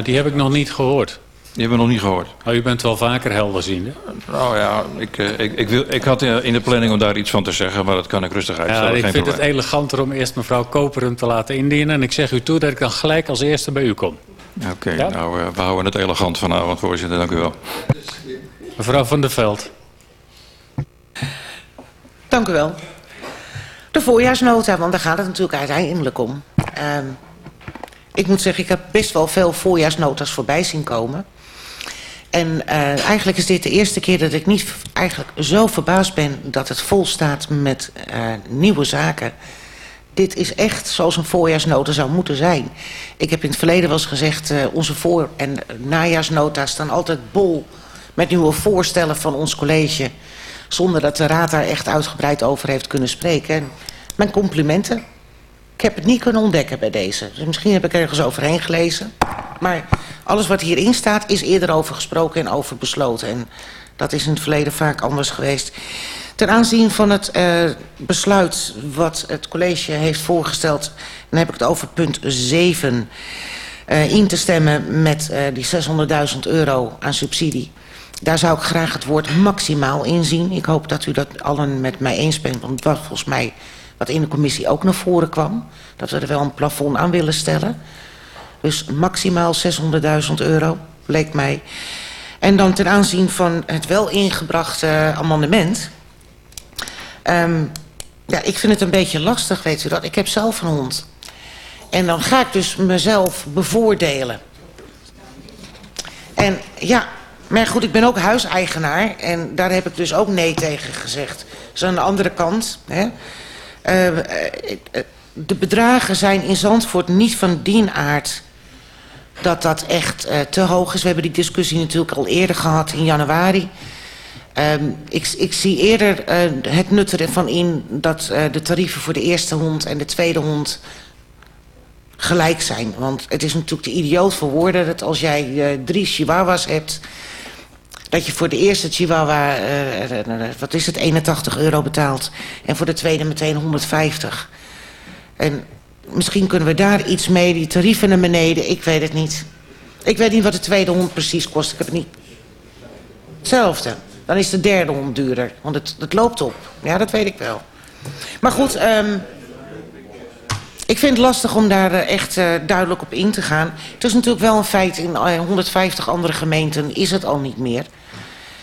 Die heb ik nog niet gehoord. Die hebben we nog niet gehoord. Oh, u bent wel vaker helderziende. Nou ja, ik, eh, ik, ik, wil, ik had in de planning om daar iets van te zeggen, maar dat kan ik rustig uitstellen. Ja, ik Geen vind het eleganter om eerst mevrouw Koper hem te laten indienen. En ik zeg u toe dat ik dan gelijk als eerste bij u kom. Oké, Ja? nou, eh, we houden het elegant vanavond, voorzitter. Dank u wel. Mevrouw van der Veld. Dank u wel. De voorjaarsnota, want daar gaat het natuurlijk uiteindelijk om. Ehm, ik moet zeggen, ik heb best wel veel voorjaarsnota's voorbij zien komen. En eh, eigenlijk is dit de eerste keer dat ik niet eigenlijk zo verbaasd ben dat het vol staat met eh, nieuwe zaken. Dit is echt zoals een voorjaarsnota zou moeten zijn. Ik heb in het verleden wel eens gezegd, eh, onze voor- en najaarsnota's staan altijd bol met nieuwe voorstellen van ons college. Zonder dat de raad daar echt uitgebreid over heeft kunnen spreken. En mijn complimenten. Ik heb het niet kunnen ontdekken bij deze. Dus misschien heb ik ergens overheen gelezen. Maar alles wat hierin staat is eerder over gesproken en over besloten. En dat is in het verleden vaak anders geweest. Ten aanzien van het eh, besluit wat het college heeft voorgesteld... dan heb ik het over punt 7... eh, in te stemmen met eh, die 600.000 euro aan subsidie. Daar zou ik graag het woord maximaal in zien. Ik hoop dat u dat allen met mij eens bent. Want was volgens mij wat in de commissie ook naar voren kwam. Dat we er wel een plafond aan willen stellen. Dus maximaal 600.000 euro, leek mij. En dan ten aanzien van het wel ingebrachte eh, amendement... Ehm, ja, ik vind het een beetje lastig, weet u dat. Ik heb zelf een hond. En dan ga ik dus mezelf bevoordelen. En ja, maar goed, ik ben ook huiseigenaar. En daar heb ik dus ook nee tegen gezegd. Is aan de andere kant. Hè. Eh, eh, de bedragen zijn in Zandvoort niet van die aard dat dat echt eh, te hoog is. We hebben die discussie natuurlijk al eerder gehad in januari. Ehm, ik, ik zie eerder het nut ervan in dat de tarieven voor de eerste hond en de tweede hond gelijk zijn. Want het is natuurlijk te idioot voor woorden dat als jij drie chihuahuas hebt... dat je voor de eerste chihuahua, eh, wat is het, 81 euro betaalt... en voor de tweede meteen 150. En misschien kunnen we daar iets mee, die tarieven naar beneden, ik weet het niet. Ik weet niet wat de tweede hond precies kost, ik heb het niet... Hetzelfde. Dan is de derde hond duurder, want het, het loopt op. Ja, dat weet ik wel. Maar goed, ehm, ik vind het lastig om daar eh, echt eh, duidelijk op in te gaan. Het is natuurlijk wel een feit, in eh, 150 andere gemeenten is het al niet meer.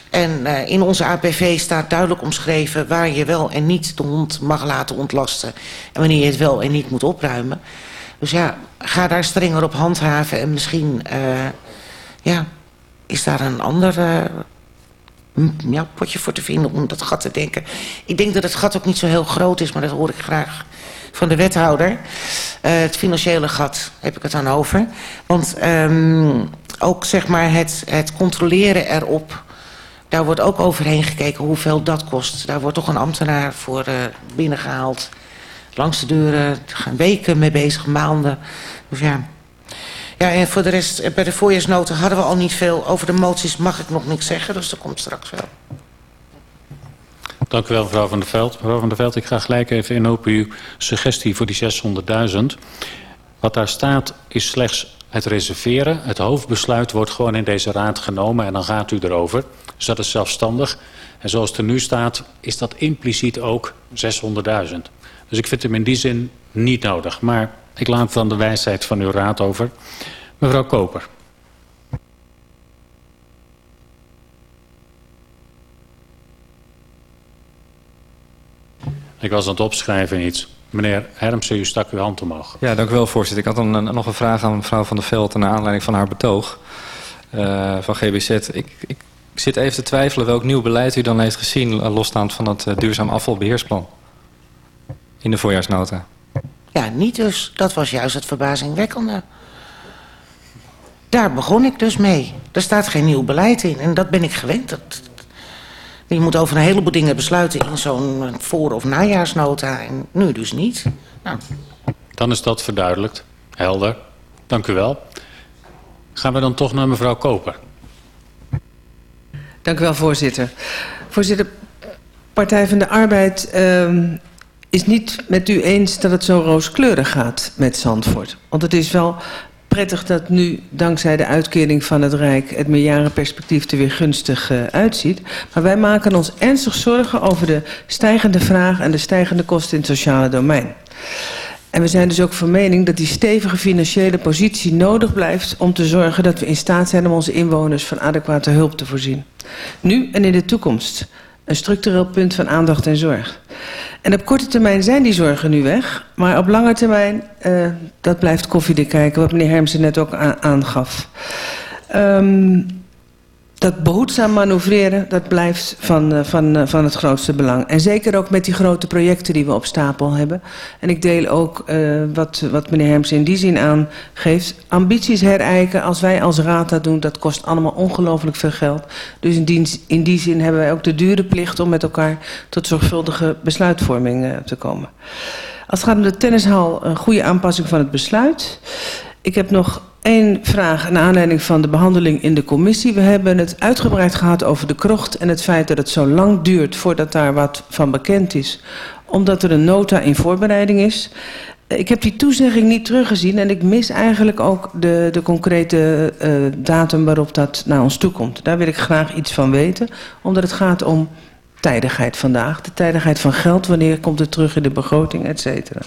En eh, in onze APV staat duidelijk omschreven waar je wel en niet de hond mag laten ontlasten. En wanneer je het wel en niet moet opruimen. Dus ja, ga daar strenger op handhaven en misschien eh, ja, is daar een ander eh, potje voor te vinden om dat gat te denken. Ik denk dat het gat ook niet zo heel groot is, maar dat hoor ik graag van de wethouder. Het financiële gat heb ik het dan over. Want ehm, ook zeg maar het, het controleren erop... daar wordt ook overheen gekeken hoeveel dat kost. Daar wordt toch een ambtenaar voor eh, binnengehaald. Langs de deuren, gaan weken mee bezig, maanden. Dus ja... Ja, en voor de rest, eh, bij de voorjaarsnoten hadden we al niet veel. Over de moties mag ik nog niks zeggen, dus dat komt straks wel. Dank u wel, mevrouw van der Veld. Mevrouw van der Veld, ik ga gelijk even in op uw suggestie voor die 600.000. Wat daar staat is slechts het reserveren. Het hoofdbesluit wordt gewoon in deze raad genomen en dan gaat u erover. Dus dat is zelfstandig. En zoals het er nu staat, is dat impliciet ook 600.000. Dus ik vind hem in die zin niet nodig. Maar ik laat dan de wijsheid van uw raad over. Mevrouw Koper. Ik was aan het opschrijven iets. Meneer Hermsen, u stak uw hand omhoog. Ja, dank u wel, voorzitter. Ik had een, een- nog een vraag aan mevrouw Van der Veld... naar aanleiding van haar betoog eh, van GBZ. Ik, ik, ik zit even te twijfelen welk nieuw beleid u dan heeft gezien... eh, losstaand van het eh, duurzaam afvalbeheersplan. In de voorjaarsnota. Ja, niet dus. Dat was juist het verbazingwekkende. Daar begon ik dus mee. Er staat geen nieuw beleid in en dat ben ik gewend. Dat, je moet over een heleboel dingen besluiten in zo'n voor- of najaarsnota. En nu dus niet. Nou, Dan is dat verduidelijkt. Helder. Dank u wel. Gaan we dan toch naar mevrouw Koper. Dank u wel, voorzitter. Voorzitter, Partij van de Arbeid ehm, is niet met u eens dat het zo rooskleurig gaat met Zandvoort. Want het is wel prettig dat nu dankzij de uitkering van het Rijk het meerjarenperspectief er weer gunstig uh, uitziet. Maar wij maken ons ernstig zorgen over de stijgende vraag en de stijgende kosten in het sociale domein. En we zijn dus ook van mening dat die stevige financiële positie nodig blijft om te zorgen dat we in staat zijn om onze inwoners van adequate hulp te voorzien. Nu en in de toekomst. Een structureel punt van aandacht en zorg. En op korte termijn zijn die zorgen nu weg. Maar op lange termijn, uh, dat blijft koffiedik kijken, wat meneer Hermsen net ook aangaf. Um, dat behoedzaam manoeuvreren, dat blijft van, uh, van, uh, van het grootste belang. En zeker ook met die grote projecten die we op stapel hebben. En ik deel ook uh, wat, wat meneer Herms in die zin aangeeft. Ambities herijken, als wij als raad dat doen, dat kost allemaal ongelooflijk veel geld. Dus in die, in die zin hebben wij ook de dure plicht om met elkaar tot zorgvuldige besluitvorming te komen. Als het gaat om de tennishal, een goede aanpassing van het besluit. Ik heb nog Eén vraag naar aanleiding van de behandeling in de commissie. We hebben het uitgebreid gehad over de krocht en het feit dat het zo lang duurt voordat daar wat van bekend is. Omdat er een nota in voorbereiding is. Ik heb die toezegging niet teruggezien en ik mis eigenlijk ook de, de concrete uh, datum waarop dat naar ons toe komt. Daar wil ik graag iets van weten, omdat het gaat om tijdigheid vandaag. De tijdigheid van geld, wanneer komt het terug in de begroting, et cetera.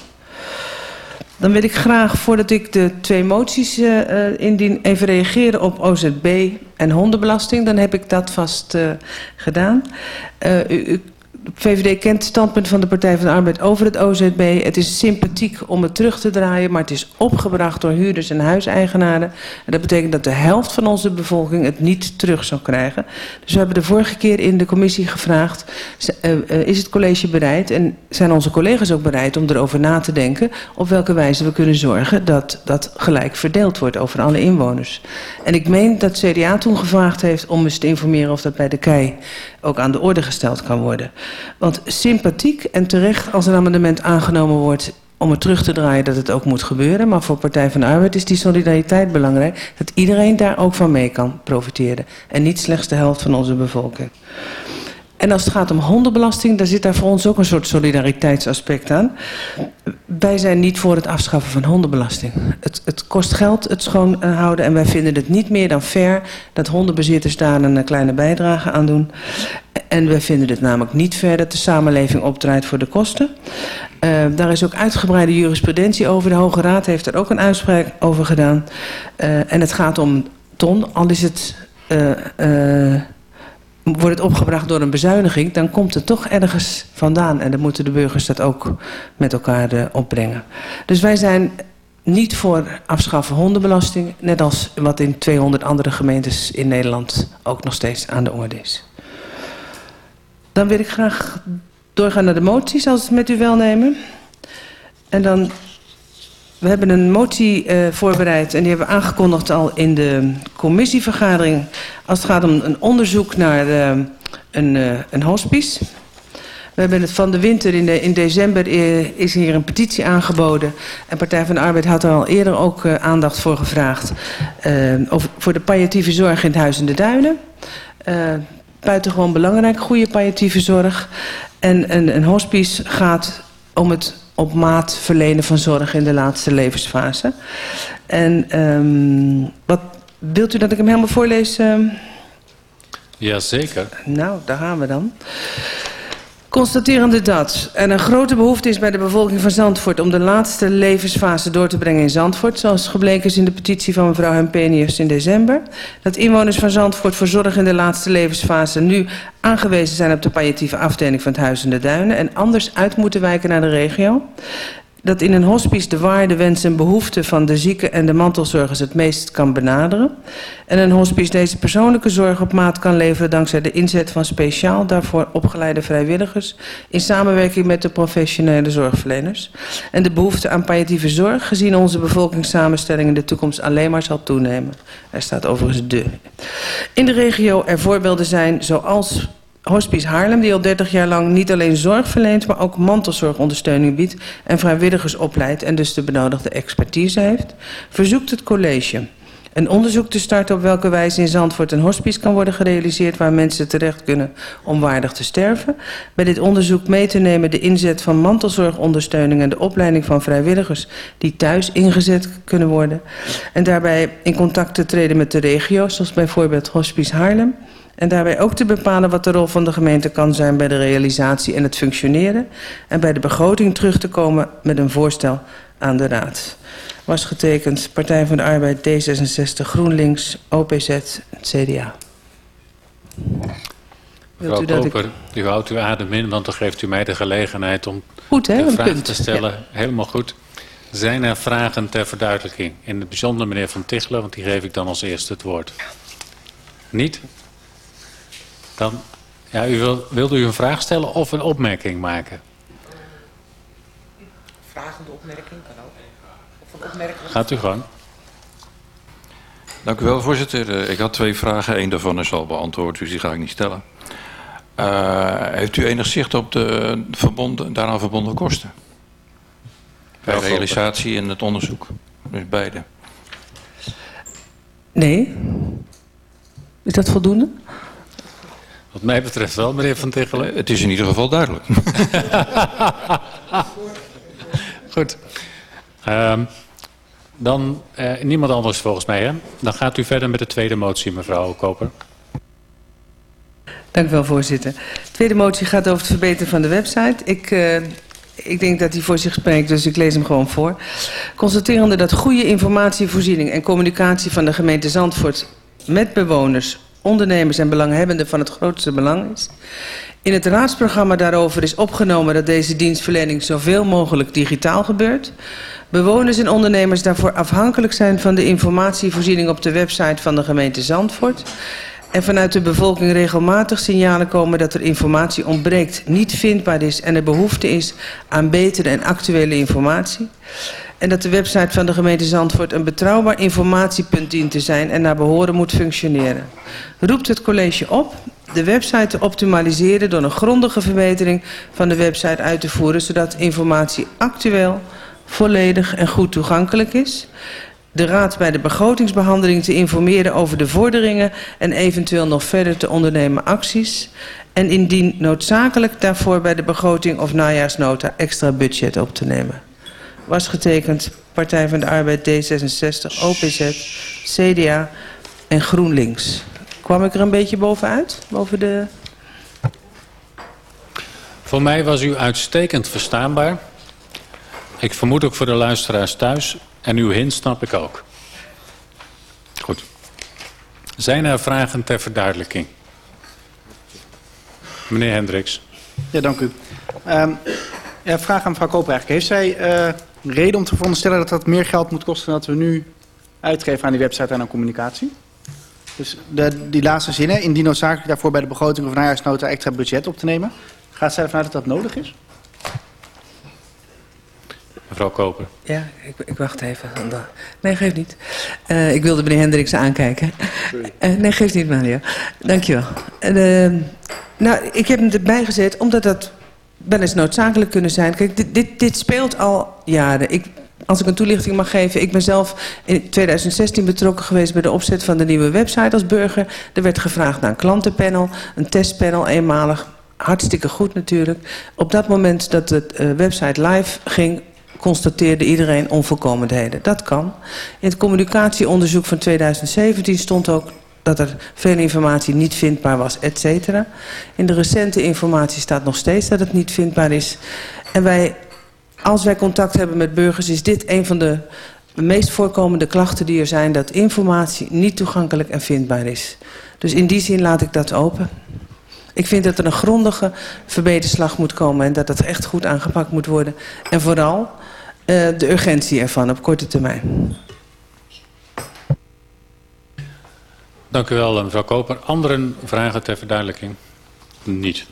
Dan wil ik graag, voordat ik de twee moties uh, indien, even reageren op OZB en hondenbelasting. Dan heb ik dat vast uh, gedaan. U, VVD kent het standpunt van de Partij van de Arbeid over het OZB. Het is sympathiek om het terug te draaien, maar het is opgebracht door huurders en huiseigenaren. En dat betekent dat de helft van onze bevolking het niet terug zal krijgen. Dus we hebben de vorige keer in de commissie gevraagd, is het college bereid en zijn onze collega's ook bereid om erover na te denken op welke wijze we kunnen zorgen dat dat gelijk verdeeld wordt over alle inwoners. En ik meen dat CDA toen gevraagd heeft om eens te informeren of dat bij de KEI ook aan de orde gesteld kan worden. Want sympathiek en terecht als een amendement aangenomen wordt om het terug te draaien dat het ook moet gebeuren. Maar voor Partij van de Arbeid is die solidariteit belangrijk. Dat iedereen daar ook van mee kan profiteren. En niet slechts de helft van onze bevolking. En als het gaat om hondenbelasting, dan zit daar voor ons ook een soort solidariteitsaspect aan. Wij zijn niet voor het afschaffen van hondenbelasting. Het, het kost geld, het schoonhouden. En wij vinden het niet meer dan fair dat hondenbezitters daar een kleine bijdrage aan doen. En we vinden het namelijk niet fair dat de samenleving opdraait voor de kosten. Uh, daar is ook uitgebreide jurisprudentie over. De Hoge Raad heeft er ook een uitspraak over gedaan. Uh, en het gaat om ton, al is het... Uh, wordt het opgebracht door een bezuiniging, dan komt het toch ergens vandaan. En dan moeten de burgers dat ook met elkaar uh, opbrengen. Dus wij zijn niet voor afschaffen hondenbelasting, net als wat in 200 andere gemeentes in Nederland ook nog steeds aan de orde is. Dan wil ik graag doorgaan naar de moties, als het met u wel nemen. En dan we hebben een motie uh, voorbereid en die hebben we aangekondigd al in de commissievergadering. Als het gaat om een onderzoek naar uh, een, uh, een hospice. We hebben het van de winter in december is hier een petitie aangeboden. En Partij van de Arbeid had er al eerder ook aandacht voor gevraagd. Over, voor de palliatieve zorg in het Huis in de Duinen. buitengewoon belangrijk, goede palliatieve zorg. En een, een hospice gaat om het op maat verlenen van zorg in de laatste levensfase. En um, wat wilt u dat ik hem helemaal voorlees? Uh... Jazeker. Nou, daar gaan we dan. Constaterende dat er een grote behoefte is bij de bevolking van Zandvoort om de laatste levensfase door te brengen in Zandvoort, zoals gebleken is in de petitie van mevrouw Hempenius in december. Dat inwoners van Zandvoort voor zorg in de laatste levensfase nu aangewezen zijn op de palliatieve afdeling van het Huis in de Duinen en anders uit moeten wijken naar de regio dat in een hospice de waarde, wensen en behoeften van de zieken en de mantelzorgers het meest kan benaderen. En een hospice deze persoonlijke zorg op maat kan leveren dankzij de inzet van speciaal daarvoor opgeleide vrijwilligers in samenwerking met de professionele zorgverleners. En de behoefte aan palliatieve zorg gezien onze bevolkingssamenstelling in de toekomst alleen maar zal toenemen. Er staat overigens de. In de regio er voorbeelden zijn zoals Hospice Haarlem, die al 30 jaar lang niet alleen zorg verleent... maar ook mantelzorgondersteuning biedt en vrijwilligers opleidt... en dus de benodigde expertise heeft... verzoekt het college Een onderzoek te starten op welke wijze in Zandvoort een hospice kan worden gerealiseerd... waar mensen terecht kunnen om waardig te sterven. Bij dit onderzoek mee te nemen de inzet van mantelzorgondersteuning... en de opleiding van vrijwilligers die thuis ingezet kunnen worden. En daarbij in contact te treden met de regio's, zoals bijvoorbeeld Hospice Haarlem... En daarbij ook te bepalen wat de rol van de gemeente kan zijn bij de realisatie en het functioneren. En bij de begroting terug te komen met een voorstel aan de Raad. Was getekend Partij van de Arbeid, D66, GroenLinks, OPZ, CDA. Mevrouw u dat ik- Koper, u houdt uw adem in, want dan geeft u mij de gelegenheid om Goed, hè? de Een vraag punt. te stellen. Helemaal goed. Zijn er vragen ter verduidelijking? In het bijzonder meneer Van Tichelen, want die geef ik dan als eerste het woord. Niet? Dan, ja, u wil, wilde u een vraag stellen of een opmerking maken? Vragende opmerking kan ook. Of een opmerking. Gaat u gewoon. Dank u wel, voorzitter. Eh, Ik had twee vragen. Eén daarvan is al beantwoord, dus die ga ik niet stellen. Eh, heeft u enig zicht op de verbonden, daaraan verbonden kosten? Bij realisatie en het onderzoek. Dus beide. Nee? Is dat voldoende? Wat mij betreft wel, meneer Van Tichelen. Eh, Het is in ieder geval duidelijk. Goed. Ehm, dan eh, niemand anders volgens mij, hè? Dan gaat u verder met de tweede motie, mevrouw Koper. Dank u wel, voorzitter. De tweede motie gaat over het verbeteren van de website. Ik, uh, ik denk dat hij voor zich spreekt, dus ik lees hem gewoon voor. Constaterende dat goede informatievoorziening en communicatie van de gemeente Zandvoort met bewoners, ondernemers en belanghebbenden van het grootste belang is. In het raadsprogramma daarover is opgenomen dat deze dienstverlening zoveel mogelijk digitaal gebeurt. Bewoners en ondernemers daarvoor afhankelijk zijn van de informatievoorziening op de website van de gemeente Zandvoort. En vanuit de bevolking regelmatig signalen komen dat er informatie ontbreekt, niet vindbaar is en er behoefte is aan betere en actuele informatie. En dat de website van de gemeente Zandvoort een betrouwbaar informatiepunt dient te zijn en naar behoren moet functioneren. Roept het college op de website te optimaliseren door een grondige verbetering van de website uit te voeren, zodat informatie actueel, volledig en goed toegankelijk is de Raad bij de begrotingsbehandeling te informeren over de vorderingen en eventueel nog verder te ondernemen acties. En indien noodzakelijk daarvoor bij de begroting of najaarsnota extra budget op te nemen. Was getekend Partij van de Arbeid D66, OPZ, CDA en GroenLinks. Kwam ik er een beetje bovenuit? Boven de... Voor mij was u uitstekend verstaanbaar. Ik vermoed ook voor de luisteraars thuis. En uw hint snap ik ook. Goed. Zijn er vragen ter verduidelijking? Meneer Hendricks. Ja, dank u. Um, ja, vraag aan mevrouw Koper eigenlijk. Heeft zij uh, reden om te veronderstellen dat dat meer geld moet kosten dan dat we nu uitgeven aan die website en aan communicatie? Dus de, die laatste zinnen, indien noodzakelijk daarvoor bij de begroting of najaarsnota extra budget op te nemen. Gaat zij ervan uit dat dat nodig is? Mevrouw Koper. Ja, ik, ik wacht even. Nee, geeft niet. Uh, ik wilde meneer Hendricks aankijken. Uh, nee, geeft niet, Mario. Dankjewel. Uh, nou, ik heb hem erbij gezet omdat dat wel eens noodzakelijk kunnen zijn. Kijk, dit, dit, dit speelt al jaren. Ik, als ik een toelichting mag geven, ik ben zelf in 2016 betrokken geweest bij de opzet van de nieuwe website als burger. Er werd gevraagd naar een klantenpanel, een testpanel, eenmalig. Hartstikke goed natuurlijk. Op dat moment dat de uh, website live ging, constateerde iedereen onvolkomenheden. Dat kan. In het communicatieonderzoek van 2017 stond ook dat er veel informatie niet vindbaar was, et cetera. In de recente informatie staat nog steeds dat het niet vindbaar is. En wij, als wij contact hebben met burgers, is dit een van de meest voorkomende klachten die er zijn... dat informatie niet toegankelijk en vindbaar is. Dus in die zin laat ik dat open. Ik vind dat er een grondige verbeterslag moet komen... en dat dat echt goed aangepakt moet worden. En vooral uh, de urgentie ervan op korte termijn. Dank u wel, mevrouw Koper. Anderen vragen ter verduidelijking? Niet.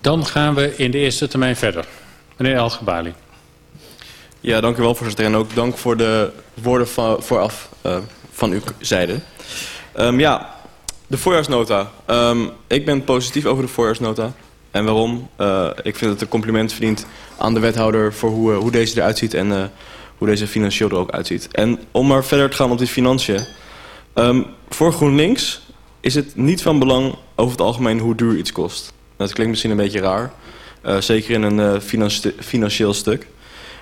Dan gaan we in de eerste termijn verder. Meneer Algebali. Ja, dank u wel, voorzitter. En ook dank voor de woorden van, vooraf uh, van uw zijde. Um, ja, de voorjaarsnota. Um, ik ben positief over de voorjaarsnota. En waarom? Uh, ik vind het een compliment verdient aan de wethouder voor hoe, hoe deze eruit ziet en hoe deze financieel er ook uitziet. En om maar verder te gaan op die financiën. Um, voor GroenLinks is het niet van belang over het algemeen hoe duur iets kost. Dat klinkt misschien een beetje raar. Uh, zeker in een uh, financieel stuk.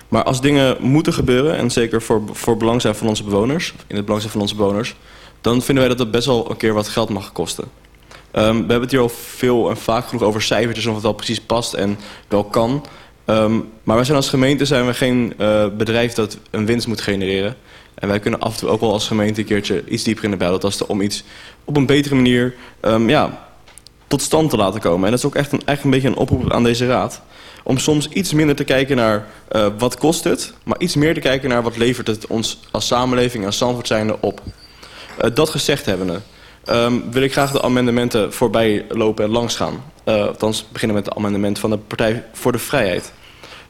Maar als dingen moeten gebeuren, en zeker voor, voor belang zijn van onze bewoners, in het belang zijn van onze bewoners, dan vinden wij dat het best wel een keer wat geld mag kosten. Um, we hebben het hier al veel en vaak genoeg over cijfertjes, of het wel precies past en wel kan. Um, maar wij zijn als gemeente zijn we geen uh, bedrijf dat een winst moet genereren. En wij kunnen af en toe ook wel als gemeente een keertje iets dieper in de. Dat is om iets op een betere manier um, ja, tot stand te laten komen. En dat is ook echt een, echt een beetje een oproep aan deze raad. Om soms iets minder te kijken naar uh, wat kost het. Maar iets meer te kijken naar wat levert het ons als samenleving en Zandvoort zijnde op. Uh, dat gezegd hebbende. Um, wil ik graag de amendementen voorbij lopen en langs gaan. Uh, althans beginnen met het amendement van de Partij voor de Vrijheid.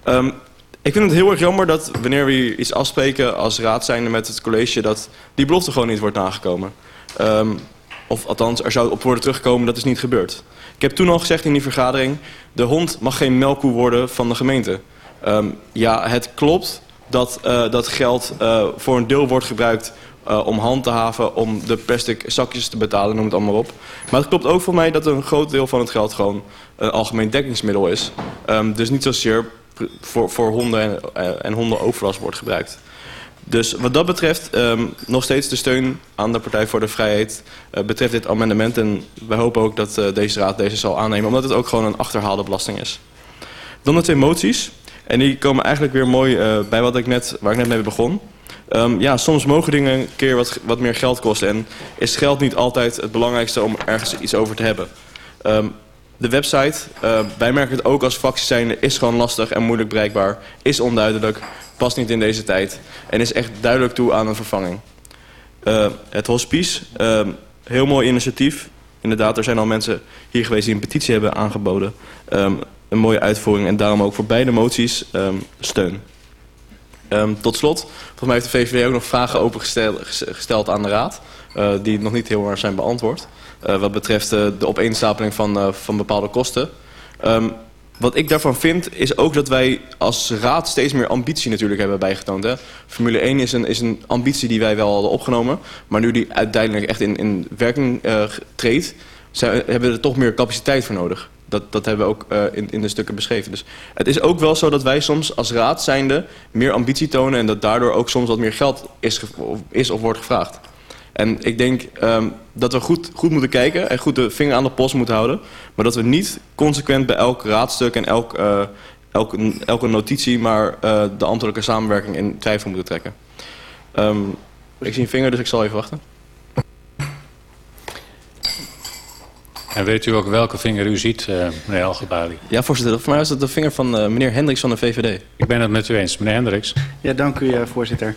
Um, ik vind het heel erg jammer dat wanneer we iets afspreken als raad zijnde met het college... dat die belofte gewoon niet wordt nagekomen. Um, of althans, er zou op worden teruggekomen, dat is niet gebeurd. Ik heb toen al gezegd in die vergadering... de hond mag geen melkkoe worden van de gemeente. Um, ja, het klopt dat uh, dat geld uh, voor een deel wordt gebruikt uh, om hand te haven, om de plastic zakjes te betalen, noem het allemaal op. Maar het klopt ook voor mij dat een groot deel van het geld gewoon een algemeen dekkingsmiddel is. Um, dus niet zozeer voor, voor honden en, uh, en hondenoverlast wordt gebruikt. Dus wat dat betreft, um, nog steeds de steun aan de Partij voor de Vrijheid uh, betreft dit amendement. En wij hopen ook dat uh, deze raad deze zal aannemen, omdat het ook gewoon een achterhaalde belasting is. Dan de twee moties. En die komen eigenlijk weer mooi bij wat ik net, waar ik net mee begon. Um, ja, soms mogen dingen een keer wat, wat meer geld kosten. En is geld niet altijd het belangrijkste om ergens iets over te hebben. Um, de website, uh, wij merken het ook als fractie zijn, is gewoon lastig en moeilijk bereikbaar. Is onduidelijk, past niet in deze tijd. En is echt duidelijk toe aan een vervanging. Uh, het hospice, uh, heel mooi initiatief. Inderdaad, er zijn al mensen hier geweest die een petitie hebben aangeboden. Um, een mooie uitvoering en daarom ook voor beide moties um, steun. Tot slot, volgens mij heeft de VVD ook nog vragen opengesteld gesteld aan de Raad. Uh, die nog niet heel erg zijn beantwoord. Uh, wat betreft uh, de opeenstapeling van, uh, van bepaalde kosten. Um, wat ik daarvan vind is ook dat wij als raad steeds meer ambitie natuurlijk hebben bijgetoond. Hè? Formule 1 is een, is een ambitie die wij wel hadden opgenomen. Maar nu die uiteindelijk echt in, in werking treedt, zijn, hebben we er toch meer capaciteit voor nodig. Dat, dat hebben we ook in, in de stukken beschreven. Dus het is ook wel zo dat wij soms als raad zijnde meer ambitie tonen... en dat daardoor ook soms wat meer geld is, is of wordt gevraagd. En ik denk um, dat we goed, goed moeten kijken en goed de vinger aan de pols moeten houden... maar dat we niet consequent bij elk raadstuk en elk, uh, elke, elke notitie... maar uh, de ambtelijke samenwerking in twijfel moeten trekken. Um, ik zie een vinger, dus ik zal even wachten. En weet u ook welke vinger u ziet, uh, meneer Algebali? Ja, voorzitter. Voor mij was het de vinger van uh, meneer Hendricks van de VVD. Ik ben het met u eens. Meneer Hendricks. Ja, dank u, uh, voorzitter.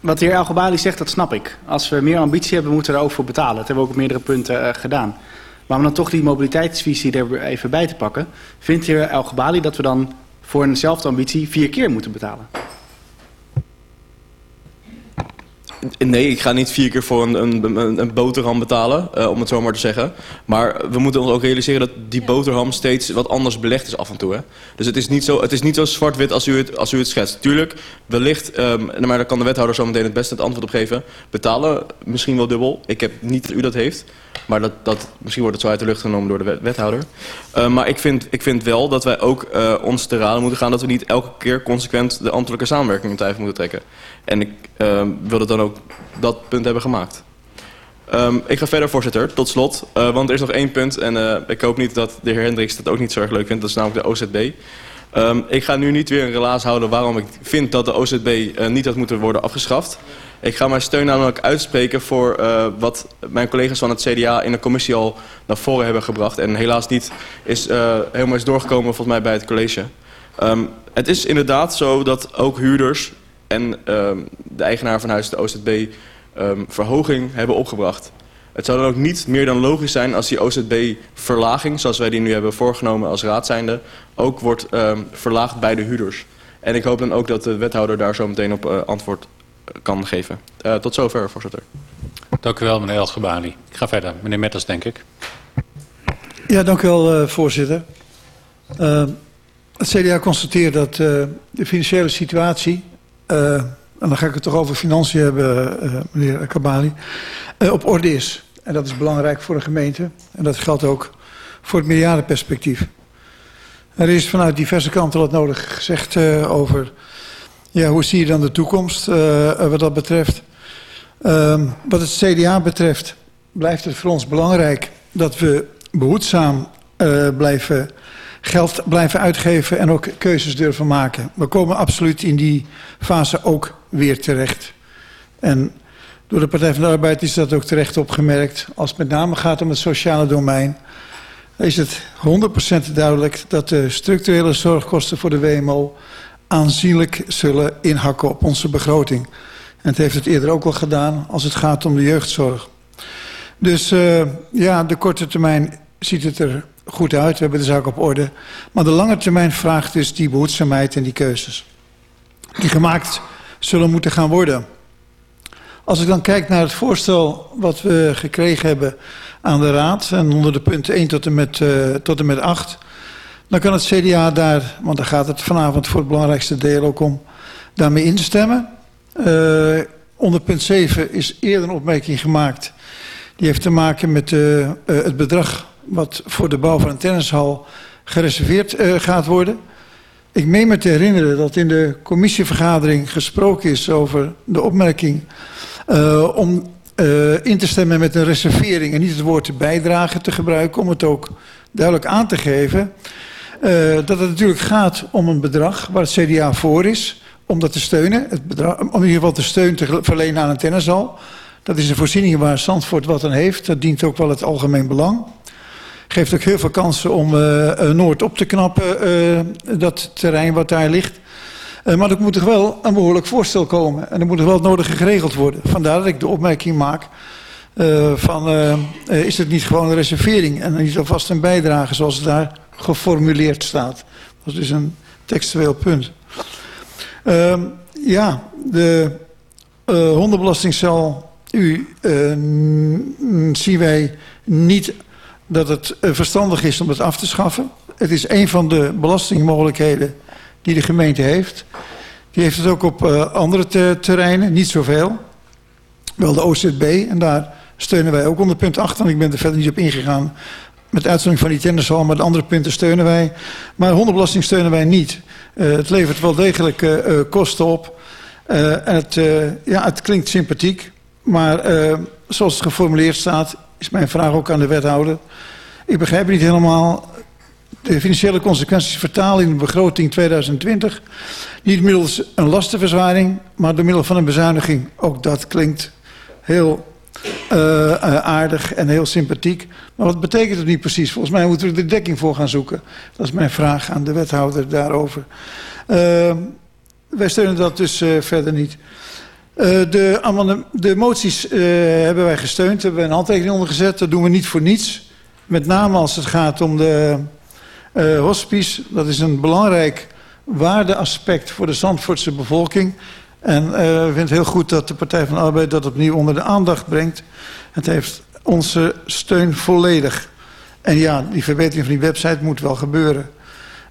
Wat de heer Algebali zegt, dat snap ik. Als we meer ambitie hebben, moeten we er ook voor betalen. Dat hebben we ook op meerdere punten gedaan. Maar om dan toch die mobiliteitsvisie er even bij te pakken... vindt de heer Algebali dat we dan voor eenzelfde ambitie vier keer moeten betalen? Nee, ik ga niet vier keer voor een, een, een boterham betalen, uh, om het zo maar te zeggen. Maar we moeten ons ook realiseren dat die boterham steeds wat anders belegd is af en toe. Hè? Dus het is niet zo, het is niet zo zwart-wit als, u het, als u het schetst. Tuurlijk, wellicht, um, maar daar kan de wethouder zo meteen het beste het antwoord op geven. Betalen misschien wel dubbel. Ik heb niet dat u dat heeft. Maar dat, dat, misschien wordt het zo uit de lucht genomen door de wethouder. Uh, maar ik vind, ik vind wel dat wij ook uh, ons te raden moeten gaan... dat we niet elke keer consequent de ambtelijke samenwerking in twijfel moeten trekken. En ik uh, wil dat dan ook dat punt hebben gemaakt. Um, ik ga verder, voorzitter, tot slot. Want er is nog één punt en ik hoop niet dat de heer Hendricks dat ook niet zo erg leuk vindt. Dat is namelijk de OZB. Um, ik ga nu niet weer een relaas houden waarom ik vind dat de OZB uh, niet had moeten worden afgeschaft. Ik ga mijn steun namelijk uitspreken voor uh, wat mijn collega's van het CDA in de commissie al naar voren hebben gebracht. En helaas niet is uh, helemaal is doorgekomen volgens mij bij het college. Um, het is inderdaad zo dat ook huurders en um, de eigenaar van huis, de OZB, verhoging hebben opgebracht. Het zou dan ook niet meer dan logisch zijn als die OZB-verlaging, zoals wij die nu hebben voorgenomen als raad zijnde, ook wordt um, verlaagd bij de huurders. En ik hoop dan ook dat de wethouder daar zo meteen op uh, antwoord kan geven. Uh, tot zover, voorzitter. Dank u wel, meneer Elgebali. Ik ga verder. Meneer Metters, denk ik. Ja, dank u wel, uh, voorzitter. Uh, het CDA constateert dat uh, de financiële situatie uh, en dan ga ik het toch over financiën hebben, uh, meneer Kabali, uh, op orde is. En dat is belangrijk voor de gemeente. En dat geldt ook voor het meerjarenperspectief. Er is vanuit diverse kanten wat nodig gezegd uh, over... Ja, hoe zie je dan de toekomst wat dat betreft? Uh, wat het CDA betreft blijft het voor ons belangrijk... dat we behoedzaam blijven geld blijven uitgeven en ook keuzes durven maken. We komen absoluut in die fase ook weer terecht. En door de Partij van de Arbeid is dat ook terecht opgemerkt. Als het met name gaat om het sociale domein... is het 100% duidelijk dat de structurele zorgkosten voor de WMO... aanzienlijk zullen inhakken op onze begroting. En het heeft het eerder ook al gedaan als het gaat om de jeugdzorg. Dus uh, ja, de korte termijn ziet het er goed uit. We hebben de zaak op orde. Maar de lange termijn vraagt dus die behoedzaamheid en die keuzes. Die gemaakt zullen moeten gaan worden. Als ik dan kijk naar het voorstel wat we gekregen hebben aan de Raad... en onder de punten 1 tot en met, uh, tot en met 8... dan kan het CDA daar, want daar gaat het vanavond voor het belangrijkste deel ook om... daarmee instemmen. Uh, onder punt 7 is eerder een opmerking gemaakt... die heeft te maken met uh, het bedrag wat voor de bouw van een tennishal gereserveerd gaat worden. Ik meen me te herinneren dat in de commissievergadering gesproken is over de opmerking uh, om uh, in te stemmen met een reservering en niet het woord bijdragen te gebruiken, om het ook duidelijk aan te geven. Uh, dat het natuurlijk gaat om een bedrag waar het CDA voor is om dat te steunen, het om in ieder geval de steun te verlenen aan een tennishal. Dat is een voorziening waar Zandvoort wat aan heeft. Dat dient ook wel het algemeen belang. Geeft ook heel veel kansen om uh, Noord op te knappen, uh, dat terrein wat daar ligt. Maar er moet toch wel een behoorlijk voorstel komen. En er moet er wel het nodige geregeld worden. Vandaar dat ik de opmerking maak van... Is het niet gewoon een reservering en niet alvast een bijdrage zoals het daar geformuleerd staat. Dat is dus een textueel punt. Uh, ja, de hondenbelasting zal u zien wij niet dat het verstandig is om het af te schaffen. Het is een van de belastingmogelijkheden die de gemeente heeft. Die heeft het ook op uh, andere te terreinen, niet zoveel. Wel de OZB en daar steunen wij ook onder punt 8. En ik ben er verder niet op ingegaan met uitzondering van die tendershal, maar de andere punten steunen wij. Maar hondenbelasting steunen wij niet. Uh, het levert wel degelijk kosten op. ja, het klinkt sympathiek, maar zoals het geformuleerd staat, is mijn vraag ook aan de wethouder. Ik begrijp niet helemaal de financiële consequenties vertalen in de begroting 2020. Niet middels een lastenverzwaring, maar door middel van een bezuiniging. Ook dat klinkt heel uh, uh, aardig en heel sympathiek. Maar wat betekent het niet precies? Volgens mij moeten we er dekking voor gaan zoeken. Dat is mijn vraag aan de wethouder daarover. Uh, wij steunen dat dus verder niet. De, de moties hebben wij gesteund, hebben een handtekening ondergezet. Dat doen we niet voor niets. Met name als het gaat om de Uh, hospice, dat is een belangrijk waardeaspect voor de Zandvoortse bevolking. En we vinden het heel goed dat de Partij van de Arbeid dat opnieuw onder de aandacht brengt. Het heeft onze steun volledig. En ja, die verbetering van die website moet wel gebeuren.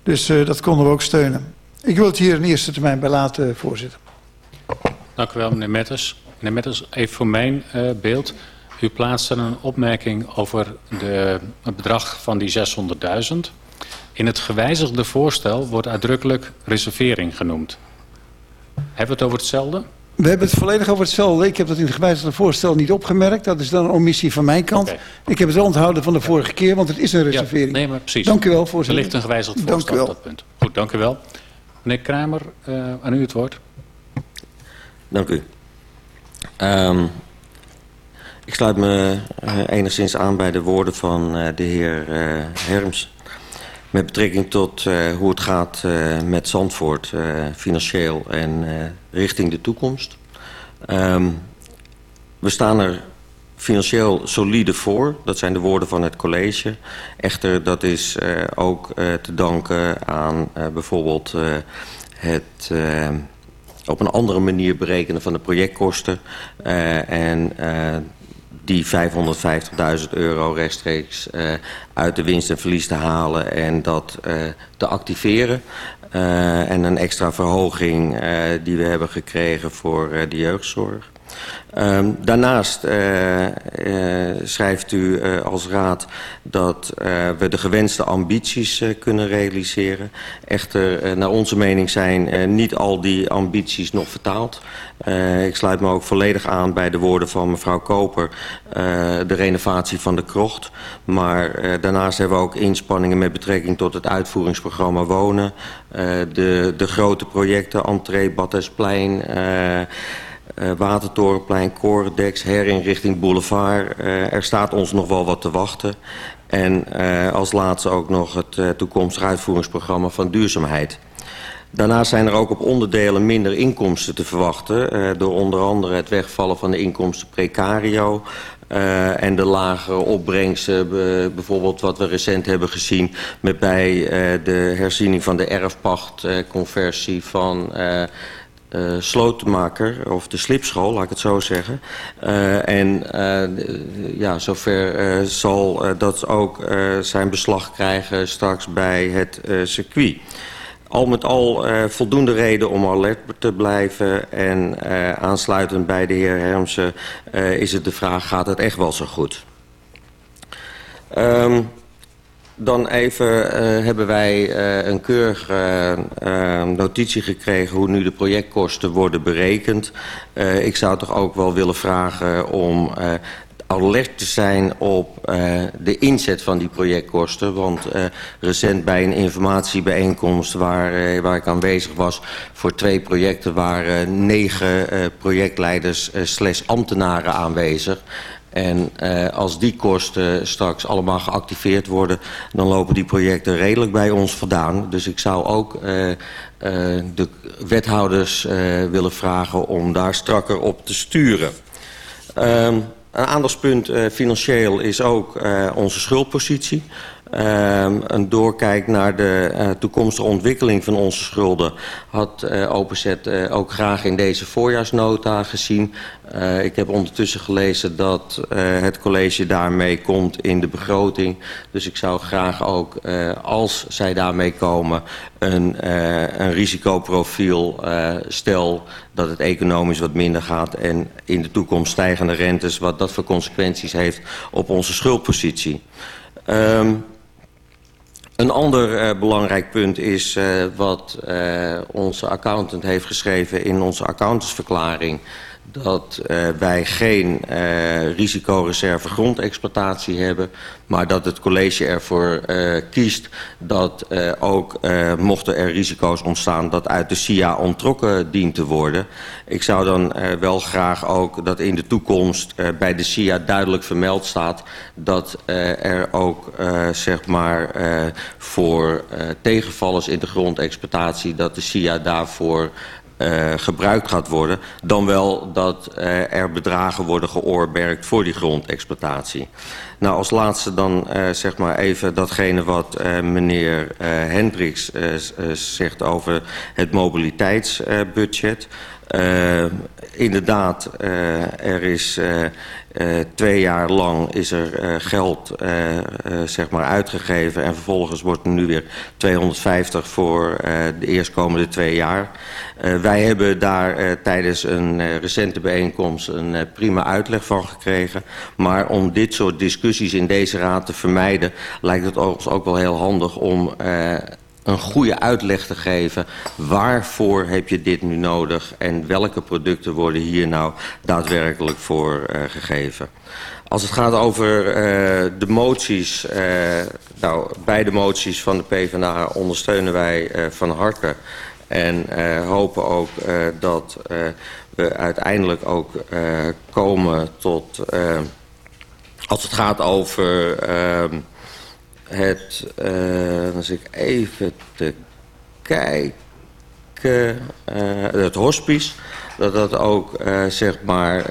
Dus dat konden we ook steunen. Ik wil het hier in eerste termijn bij laten, voorzitter. Dank u wel, meneer Metters. Meneer Metters, even voor mijn uh, beeld. U plaatste een opmerking over de, het bedrag van die 600.000. In het gewijzigde voorstel wordt uitdrukkelijk reservering genoemd. Hebben we het over hetzelfde? We hebben het volledig over hetzelfde. Ik heb dat in het gewijzigde voorstel niet opgemerkt. Dat is dan een omissie van mijn kant. Okay. Ik heb het wel onthouden van de vorige keer, want het is een reservering. Ja, nee, maar precies. Dank u wel, voorzitter. Er ligt een gewijzigd voorstel op dat punt. Goed, dank u wel. Meneer Kramer, uh, aan u het woord. Dank u. Um, ik sluit me uh, enigszins aan bij de woorden van uh, de heer Herms met betrekking tot hoe het gaat met Zandvoort, financieel en richting de toekomst. Um, we staan er financieel solide voor, dat zijn de woorden van het college. Echter, dat is ook te danken aan bijvoorbeeld het op een andere manier berekenen van de projectkosten en die 550.000 euro rechtstreeks uh, uit de winst en verlies te halen en dat te activeren. En een extra verhoging die we hebben gekregen voor de jeugdzorg. Um, daarnaast uh, uh, schrijft u uh, als raad dat we de gewenste ambities kunnen realiseren. Echter, naar onze mening zijn niet al die ambities nog vertaald. ik sluit me ook volledig aan bij de woorden van mevrouw Koper. de renovatie van de krocht. Maar daarnaast hebben we ook inspanningen met betrekking tot het uitvoeringsprogramma Wonen. de, de grote projecten, Entree, Badhuisplein... Uh, Watertorenplein, Korendex, herinrichting Boulevard. Uh, er staat ons nog wel wat te wachten. En uh, als laatste ook nog het toekomstig uitvoeringsprogramma van duurzaamheid. Daarnaast zijn er ook op onderdelen minder inkomsten te verwachten... door onder andere het wegvallen van de inkomsten precario... En de lagere opbrengsten, bijvoorbeeld wat we recent hebben gezien... met bij de herziening van de erfpachtconversie van uh, slotenmaker, of de slipschool, laat ik het zo zeggen. Uh, en uh, ja, zover zal dat ook zijn beslag krijgen straks bij het circuit. Al met al voldoende reden om alert te blijven. En aansluitend bij de heer Hermsen is het de vraag, gaat het echt wel zo goed? Um, dan even uh, hebben wij uh, een keurige uh, notitie gekregen hoe nu de projectkosten worden berekend. ik zou toch ook wel willen vragen om alert te zijn op de inzet van die projectkosten. Want recent bij een informatiebijeenkomst waar, waar ik aanwezig was voor twee projecten waren negen projectleiders slash ambtenaren aanwezig. En uh, als die kosten straks allemaal geactiveerd worden... dan lopen die projecten redelijk bij ons vandaan. Dus ik zou ook uh, uh, de wethouders willen vragen om daar strakker op te sturen. Um, een aandachtspunt financieel is ook onze schuldpositie. Uh, een doorkijk naar de uh, toekomstige ontwikkeling van onze schulden had uh, Openzet uh, ook graag in deze voorjaarsnota gezien. Uh, ik heb ondertussen gelezen dat het college daarmee komt in de begroting. Dus ik zou graag ook, als zij daarmee komen, een, een risicoprofiel stel dat het economisch wat minder gaat en in de toekomst stijgende rentes, wat dat voor consequenties heeft op onze schuldpositie. Um, een ander uh, belangrijk punt is uh, wat uh, onze accountant heeft geschreven in onze accountantsverklaring. Dat wij geen risicoreserve grondexploitatie hebben. Maar dat het college ervoor kiest dat ook mochten er risico's ontstaan dat uit de SIA ontrokken dient te worden. Ik zou dan wel graag ook dat in de toekomst bij de SIA duidelijk vermeld staat dat er ook zeg maar voor tegenvallers in de grondexploitatie dat de SIA daarvoor uh, gebruikt gaat worden... dan wel dat uh, er bedragen worden geoormerkt voor die grondexploitatie. Nou, als laatste dan uh, zeg maar even datgene wat meneer Hendricks zegt over het mobiliteitsbudget... inderdaad, er is uh, twee jaar lang is er uh, geld uh, zeg maar uitgegeven en vervolgens wordt er nu weer 250 voor de eerstkomende twee jaar. wij hebben daar tijdens een recente bijeenkomst een prima uitleg van gekregen. Maar om dit soort discussies in deze raad te vermijden lijkt het ons ook wel heel handig om een goede uitleg te geven. Waarvoor heb je dit nu nodig en welke producten worden hier nou daadwerkelijk voor uh, gegeven. Als het gaat over uh, de moties, nou, beide moties van de PvdA ondersteunen wij van harte. En hopen ook dat we uiteindelijk ook komen tot, als het gaat over... Uh, het, uh, als ik even te kijken, uh, het hospice, dat dat ook uh, zeg maar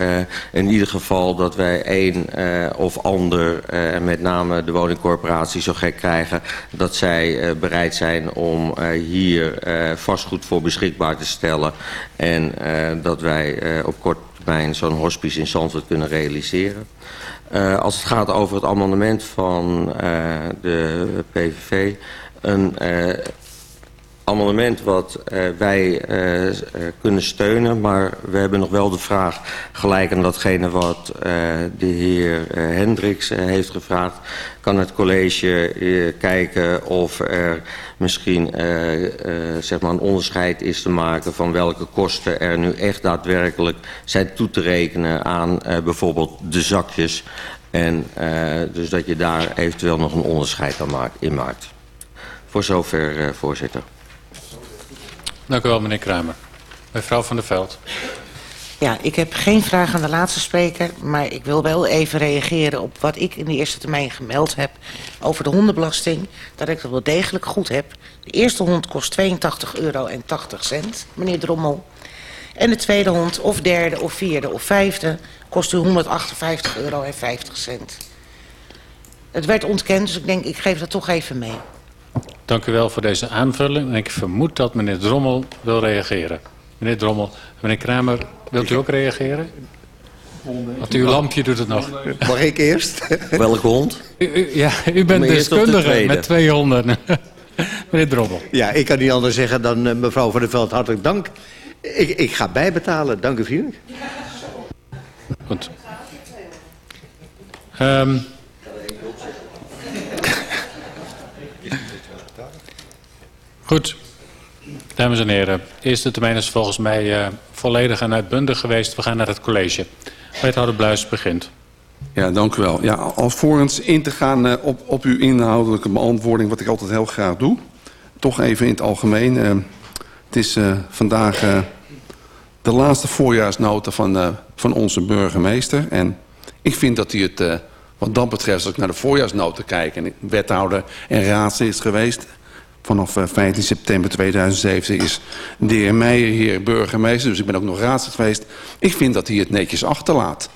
in ieder geval dat wij uh, of ander, uh, met name de woningcorporatie zo gek krijgen, dat zij bereid zijn om hier vastgoed voor beschikbaar te stellen en dat wij op korte termijn zo'n hospice in Zandvoort kunnen realiseren. Uh, als het gaat over het amendement van uh, de PVV... een uh, amendement wat uh, wij uh, kunnen steunen. Maar we hebben nog wel de vraag, gelijk aan datgene wat de heer Hendricks heeft gevraagd. Kan het college kijken of er misschien zeg maar een onderscheid is te maken... van welke kosten er nu echt daadwerkelijk zijn toe te rekenen aan bijvoorbeeld de zakjes... En dus dat je daar eventueel nog een onderscheid in maakt. Voor zover, voorzitter. Dank u wel, meneer Kramer. Mevrouw van der Veld. Ja, ik heb geen vraag aan de laatste spreker, maar ik wil wel even reageren op wat ik in de eerste termijn gemeld heb over de hondenbelasting. Dat ik dat wel degelijk goed heb. De eerste hond kost 82,80 euro, meneer Drommel. En de tweede hond, of derde, of vierde, of vijfde, kost u 158,50 euro. Het werd ontkend, dus ik denk, ik geef dat toch even mee. Dank u wel voor deze aanvulling. En ik vermoed dat meneer Drommel wil reageren. Meneer Drommel, meneer Kramer, wilt u ook reageren? Want uw lampje doet het nog. Mag ik eerst? Welke hond? U, ja, u bent deskundige met twee honden. meneer Drommel. Ja, ik kan niet anders zeggen dan uh, mevrouw van der Veld hartelijk dank. Ik, ik ga bijbetalen. Dank u vriendelijk. Goed. Um, Goed. Dames en heren, de eerste termijn is volgens mij uh, volledig en uitbundig geweest. We gaan naar het college. Wethouder Bluis begint. Ja, dank u wel. Ja, alvorens in te gaan uh, op, op uw inhoudelijke beantwoording, wat ik altijd heel graag doe. Toch even in het algemeen. Uh, het is vandaag de laatste voorjaarsnota van, van onze burgemeester. En ik vind dat hij het, wat dat betreft, als ik naar de voorjaarsnota kijk... en wethouder en raadslid is geweest vanaf 15 eh, september 2007 is de heer Meijer hier burgemeester. Dus ik ben ook nog raadslid geweest. Ik vind dat hij het netjes achterlaat.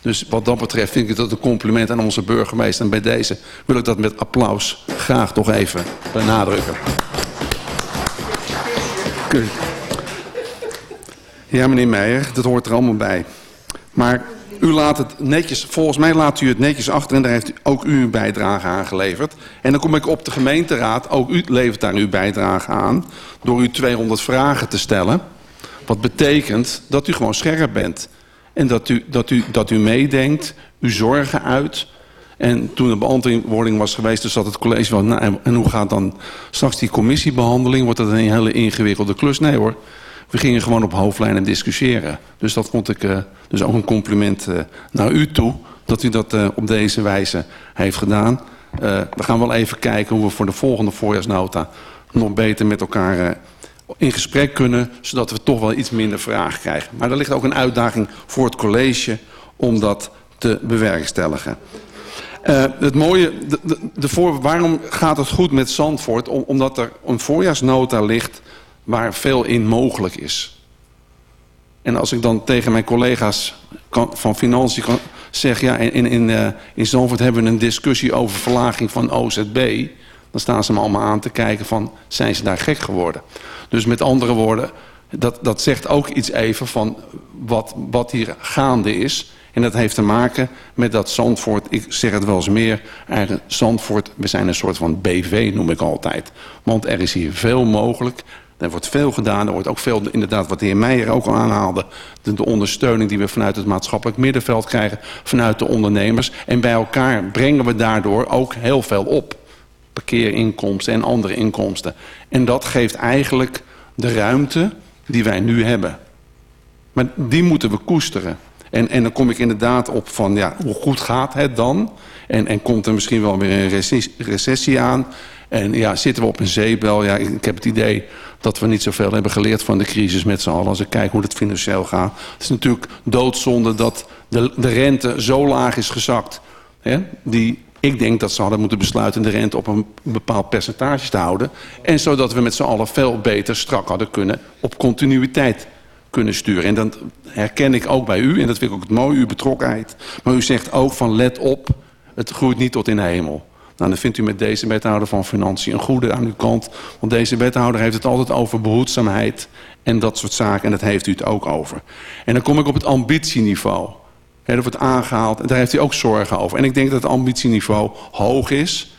Dus wat dat betreft vind ik dat een compliment aan onze burgemeester. En bij deze wil ik dat met applaus graag toch even benadrukken. Ja, meneer Meijer, dat hoort er allemaal bij. Maar u laat het netjes, volgens mij laat u het netjes achter en daar heeft ook u een bijdrage aan geleverd. En dan kom ik op de gemeenteraad, ook u levert daar uw bijdrage aan, door u 200 vragen te stellen. Wat betekent dat u gewoon scherp bent. En dat u, dat u, dat u meedenkt, uw zorgen uit. En toen de beantwoording was geweest, dus zat het college van, nou, en hoe gaat dan straks die commissiebehandeling? Wordt dat een hele ingewikkelde klus? Nee hoor. We gingen gewoon op hoofdlijnen discussiëren. Dus dat vond ik uh, dus ook een compliment uh, naar u toe. Dat u dat uh, op deze wijze heeft gedaan. we gaan wel even kijken hoe we voor de volgende voorjaarsnota... nog beter met elkaar in gesprek kunnen. Zodat we toch wel iets minder vragen krijgen. Maar er ligt ook een uitdaging voor het college om dat te bewerkstelligen. Het mooie, de, waarom gaat het goed met Zandvoort? Om, omdat er een voorjaarsnota ligt waar veel in mogelijk is. En als ik dan tegen mijn collega's van Financiën zeg... ja, in, in, uh, in Zandvoort hebben we een discussie over verlaging van OZB... dan staan ze me allemaal aan te kijken van... zijn ze daar gek geworden? Dus met andere woorden, dat, dat zegt ook iets even van wat, wat hier gaande is... En dat heeft te maken met dat Zandvoort, ik zeg het wel eens meer, eigenlijk Zandvoort, we zijn een soort van BV noem ik altijd. Want er is hier veel mogelijk. Er wordt veel gedaan. Er wordt ook veel, inderdaad, wat de heer Meijer ook al aanhaalde... De, de, ondersteuning die we vanuit het maatschappelijk middenveld krijgen... vanuit de ondernemers. En bij elkaar brengen we daardoor ook heel veel op. Parkeerinkomsten en andere inkomsten. En dat geeft eigenlijk de ruimte die wij nu hebben. Maar die moeten we koesteren. En, en dan kom ik inderdaad op van, ja, hoe goed gaat het dan? En, en komt er misschien wel weer een recessie aan... En ja, zitten we op een zeebel? Ja, ik heb het idee dat we niet zoveel hebben geleerd van de crisis met z'n allen. Als ik kijk hoe het financieel gaat. Het is natuurlijk doodzonde dat de, de rente zo laag is gezakt. Hè? Die, ik denk dat ze hadden moeten besluiten de rente op een bepaald percentage te houden. En zodat we met z'n allen veel beter strak hadden kunnen op continuïteit kunnen sturen. En dat herken ik ook bij u. En dat vind ik ook het mooie, uw betrokkenheid. Maar u zegt ook van let op, het groeit niet tot in de hemel. Nou, dan vindt u met deze wethouder van Financiën een goede aan uw kant. Want deze wethouder heeft het altijd over behoedzaamheid en dat soort zaken. En dat heeft u het ook over. En dan kom ik op het ambitieniveau. dat wordt aangehaald en daar heeft u ook zorgen over. En ik denk dat het ambitieniveau hoog is.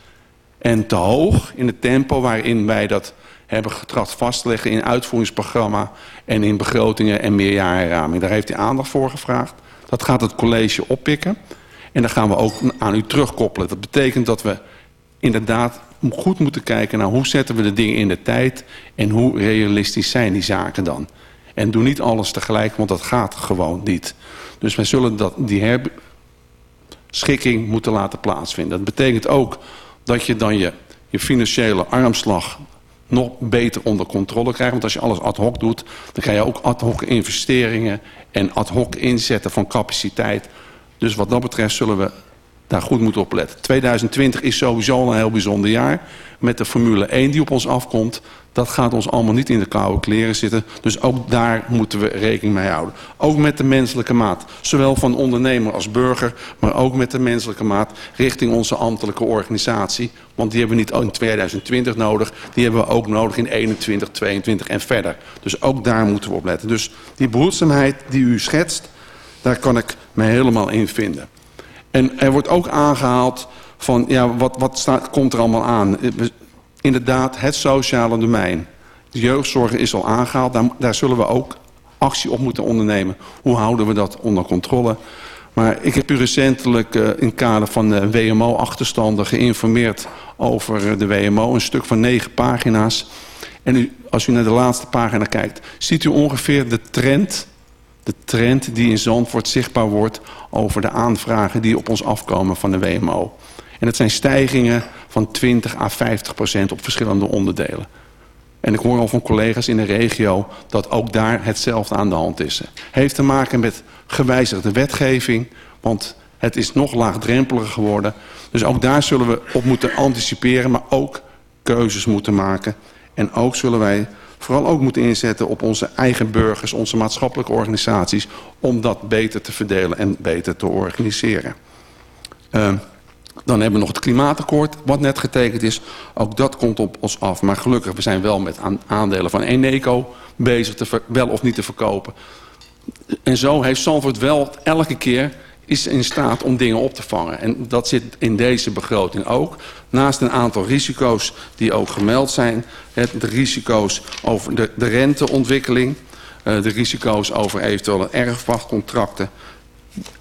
En te hoog in het tempo waarin wij dat hebben getracht vast te leggen in uitvoeringsprogramma en in begrotingen en meerjarenraming. Daar heeft hij aandacht voor gevraagd. Dat gaat het college oppikken. En dan gaan we ook aan u terugkoppelen. Dat betekent dat we inderdaad goed moeten kijken naar hoe zetten we de dingen in de tijd en hoe realistisch zijn die zaken dan. En doe niet alles tegelijk, want dat gaat gewoon niet. Dus wij zullen dat, die herschikking moeten laten plaatsvinden. Dat betekent ook dat je dan je, je financiële armslag nog beter onder controle krijgt. Want als je alles ad hoc doet, dan krijg je ook ad hoc investeringen en ad hoc inzetten van capaciteit. Dus wat dat betreft zullen we daar goed moeten op letten. 2020 is sowieso een heel bijzonder jaar. Met de Formule 1 die op ons afkomt. Dat gaat ons allemaal niet in de koude kleren zitten. Dus ook daar moeten we rekening mee houden. Ook met de menselijke maat. Zowel van ondernemer als burger. Maar ook met de menselijke maat richting onze ambtelijke organisatie. Want die hebben we niet in 2020 nodig. Die hebben we ook nodig in 21, 22 en verder. Dus ook daar moeten we op letten. Dus die behoedzaamheid die u schetst. Daar kan ik me helemaal in vinden. En er wordt ook aangehaald van, ja, wat, wat staat, komt er allemaal aan? Inderdaad, het sociale domein. De jeugdzorg is al aangehaald. Daar, zullen we ook actie op moeten ondernemen. Hoe houden we dat onder controle? Maar ik heb u recentelijk uh, in kader van de WMO-achterstanden geïnformeerd over de WMO. Een stuk van negen pagina's. En als u naar de laatste pagina kijkt, ziet u ongeveer de trend de trend die in Zandvoort zichtbaar wordt over de aanvragen die op ons afkomen van de WMO. En het zijn stijgingen van 20 à 50 procent op verschillende onderdelen. En ik hoor al van collega's in de regio dat ook daar hetzelfde aan de hand is. Heeft te maken met gewijzigde wetgeving, want het is nog laagdrempeliger geworden. Dus ook daar zullen we op moeten anticiperen, maar ook keuzes moeten maken. En ook zullen wij vooral ook moeten inzetten op onze eigen burgers, onze maatschappelijke organisaties, om dat beter te verdelen en beter te organiseren. Uh, dan hebben we nog het klimaatakkoord, wat net getekend is. Ook dat komt op ons af. Maar gelukkig, we zijn wel met aandelen van Eneco bezig, te wel of niet te verkopen. En zo heeft Zandvoort wel elke keer is in staat om dingen op te vangen. En dat zit in deze begroting ook. Naast een aantal risico's die ook gemeld zijn. de risico's over de, de renteontwikkeling. Uh, de risico's over eventuele erfwachtcontracten.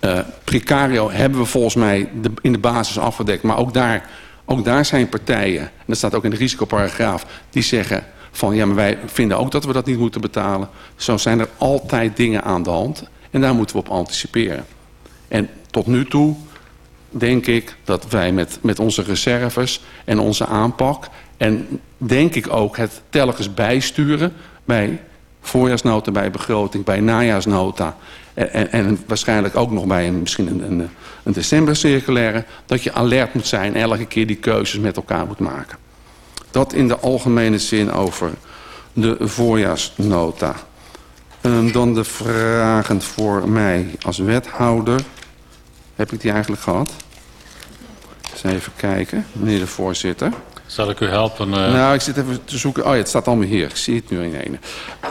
Uh, precario hebben we volgens mij in de basis afgedekt. Maar ook daar, ook daar zijn partijen, en dat staat ook in de risicoparagraaf... die zeggen van ja, maar wij vinden ook dat we dat niet moeten betalen. Zo zijn er altijd dingen aan de hand. En daar moeten we op anticiperen. En tot nu toe denk ik dat wij met, met onze reserves en onze aanpak... en denk ik ook het telkens bijsturen bij voorjaarsnota, bij begroting, bij najaarsnota... En, en, en waarschijnlijk ook nog bij een, misschien een, een, een decembercirculaire... dat je alert moet zijn elke keer die keuzes met elkaar moet maken. Dat in de algemene zin over de voorjaarsnota. Um, dan de vragen voor mij als wethouder. Heb ik die eigenlijk gehad? Eens even kijken, meneer de voorzitter. Zal ik u helpen? Uh... Nou, ik zit even te zoeken. Oh ja, het staat allemaal hier. Ik zie het nu in één.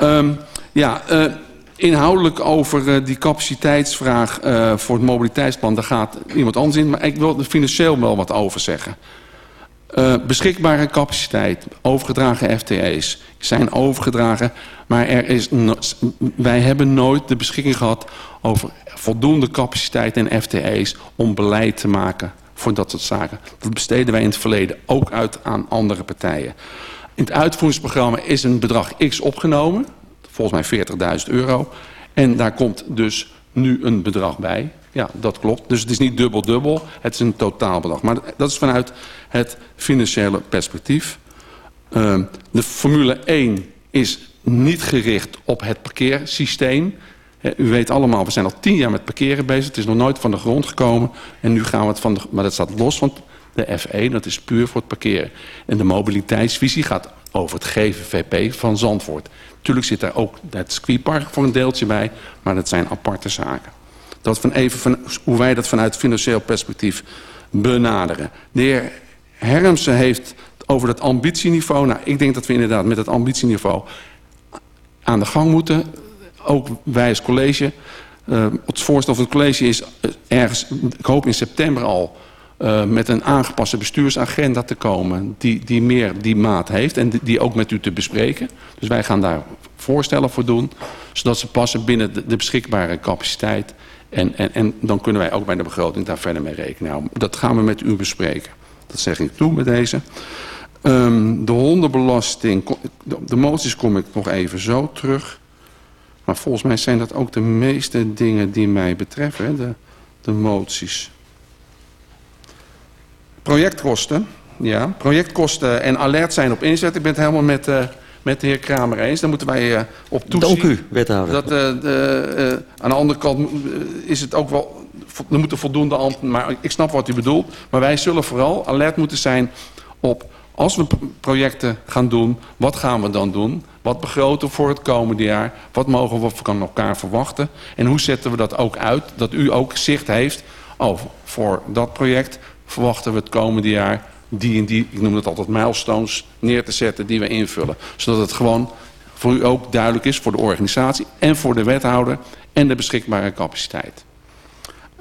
Um, ja, uh, inhoudelijk over uh, die capaciteitsvraag voor het mobiliteitsplan. Daar gaat iemand anders in. Maar ik wil er financieel wel wat over zeggen. Uh, beschikbare capaciteit, overgedragen FTE's zijn overgedragen. Maar er is wij hebben nooit de beschikking gehad over voldoende capaciteit en FTE's om beleid te maken voor dat soort zaken. Dat besteden wij in het verleden ook uit aan andere partijen. In het uitvoeringsprogramma is een bedrag X opgenomen, volgens mij 40.000 euro. En daar komt dus nu een bedrag bij. Ja, dat klopt. Dus het is niet dubbel-dubbel, het is een totaalbedrag. Maar dat is vanuit het financiële perspectief. Uh, de Formule 1 is niet gericht op het parkeersysteem. U weet allemaal, we zijn al tien jaar met parkeren bezig. Het is nog nooit van de grond gekomen. En nu gaan we het van de... Maar dat staat los van de F1. Dat is puur voor het parkeren. En de mobiliteitsvisie gaat over het GVVP van Zandvoort. Tuurlijk zit daar ook het circuitpark voor een deeltje bij. Maar dat zijn aparte zaken. Dat van even van, hoe wij dat vanuit financieel perspectief benaderen. De heer Hermsen heeft over dat ambitieniveau. Nou, ik denk dat we inderdaad met het ambitieniveau aan de gang moeten ook wij als college. Uh, het voorstel van het college is ergens, ik hoop in september al, uh, met een aangepaste bestuursagenda te komen... die, die meer die maat heeft en die, ook met u te bespreken. Dus wij gaan daar voorstellen voor doen... zodat ze passen binnen de beschikbare capaciteit... En, en, en dan kunnen wij ook bij de begroting daar verder mee rekenen. Nou, dat gaan we met u bespreken. Dat zeg ik toe met deze. Um, de hondenbelasting, de, moties kom ik nog even zo terug. Maar volgens mij zijn dat ook de meeste dingen die mij betreffen, de, de moties. Projectkosten, ja, projectkosten en alert zijn op inzet. Ik ben het helemaal met, uh, met de heer Kramer eens. Daar moeten wij uh, op toezien. Dank u, wethouder. Dat, uh, de, aan de andere kant is het ook wel, er moeten voldoende antwoorden, maar ik snap wat u bedoelt. Maar wij zullen vooral alert moeten zijn op als we projecten gaan doen, wat gaan we dan doen? Wat begroten we voor het komende jaar? Wat mogen we van elkaar verwachten? En hoe zetten we dat ook uit? Dat u ook zicht heeft, oh, voor dat project verwachten we het komende jaar die en die, ik noem het altijd milestones, neer te zetten die we invullen. Zodat het gewoon voor u ook duidelijk is, voor de organisatie en voor de wethouder en de beschikbare capaciteit.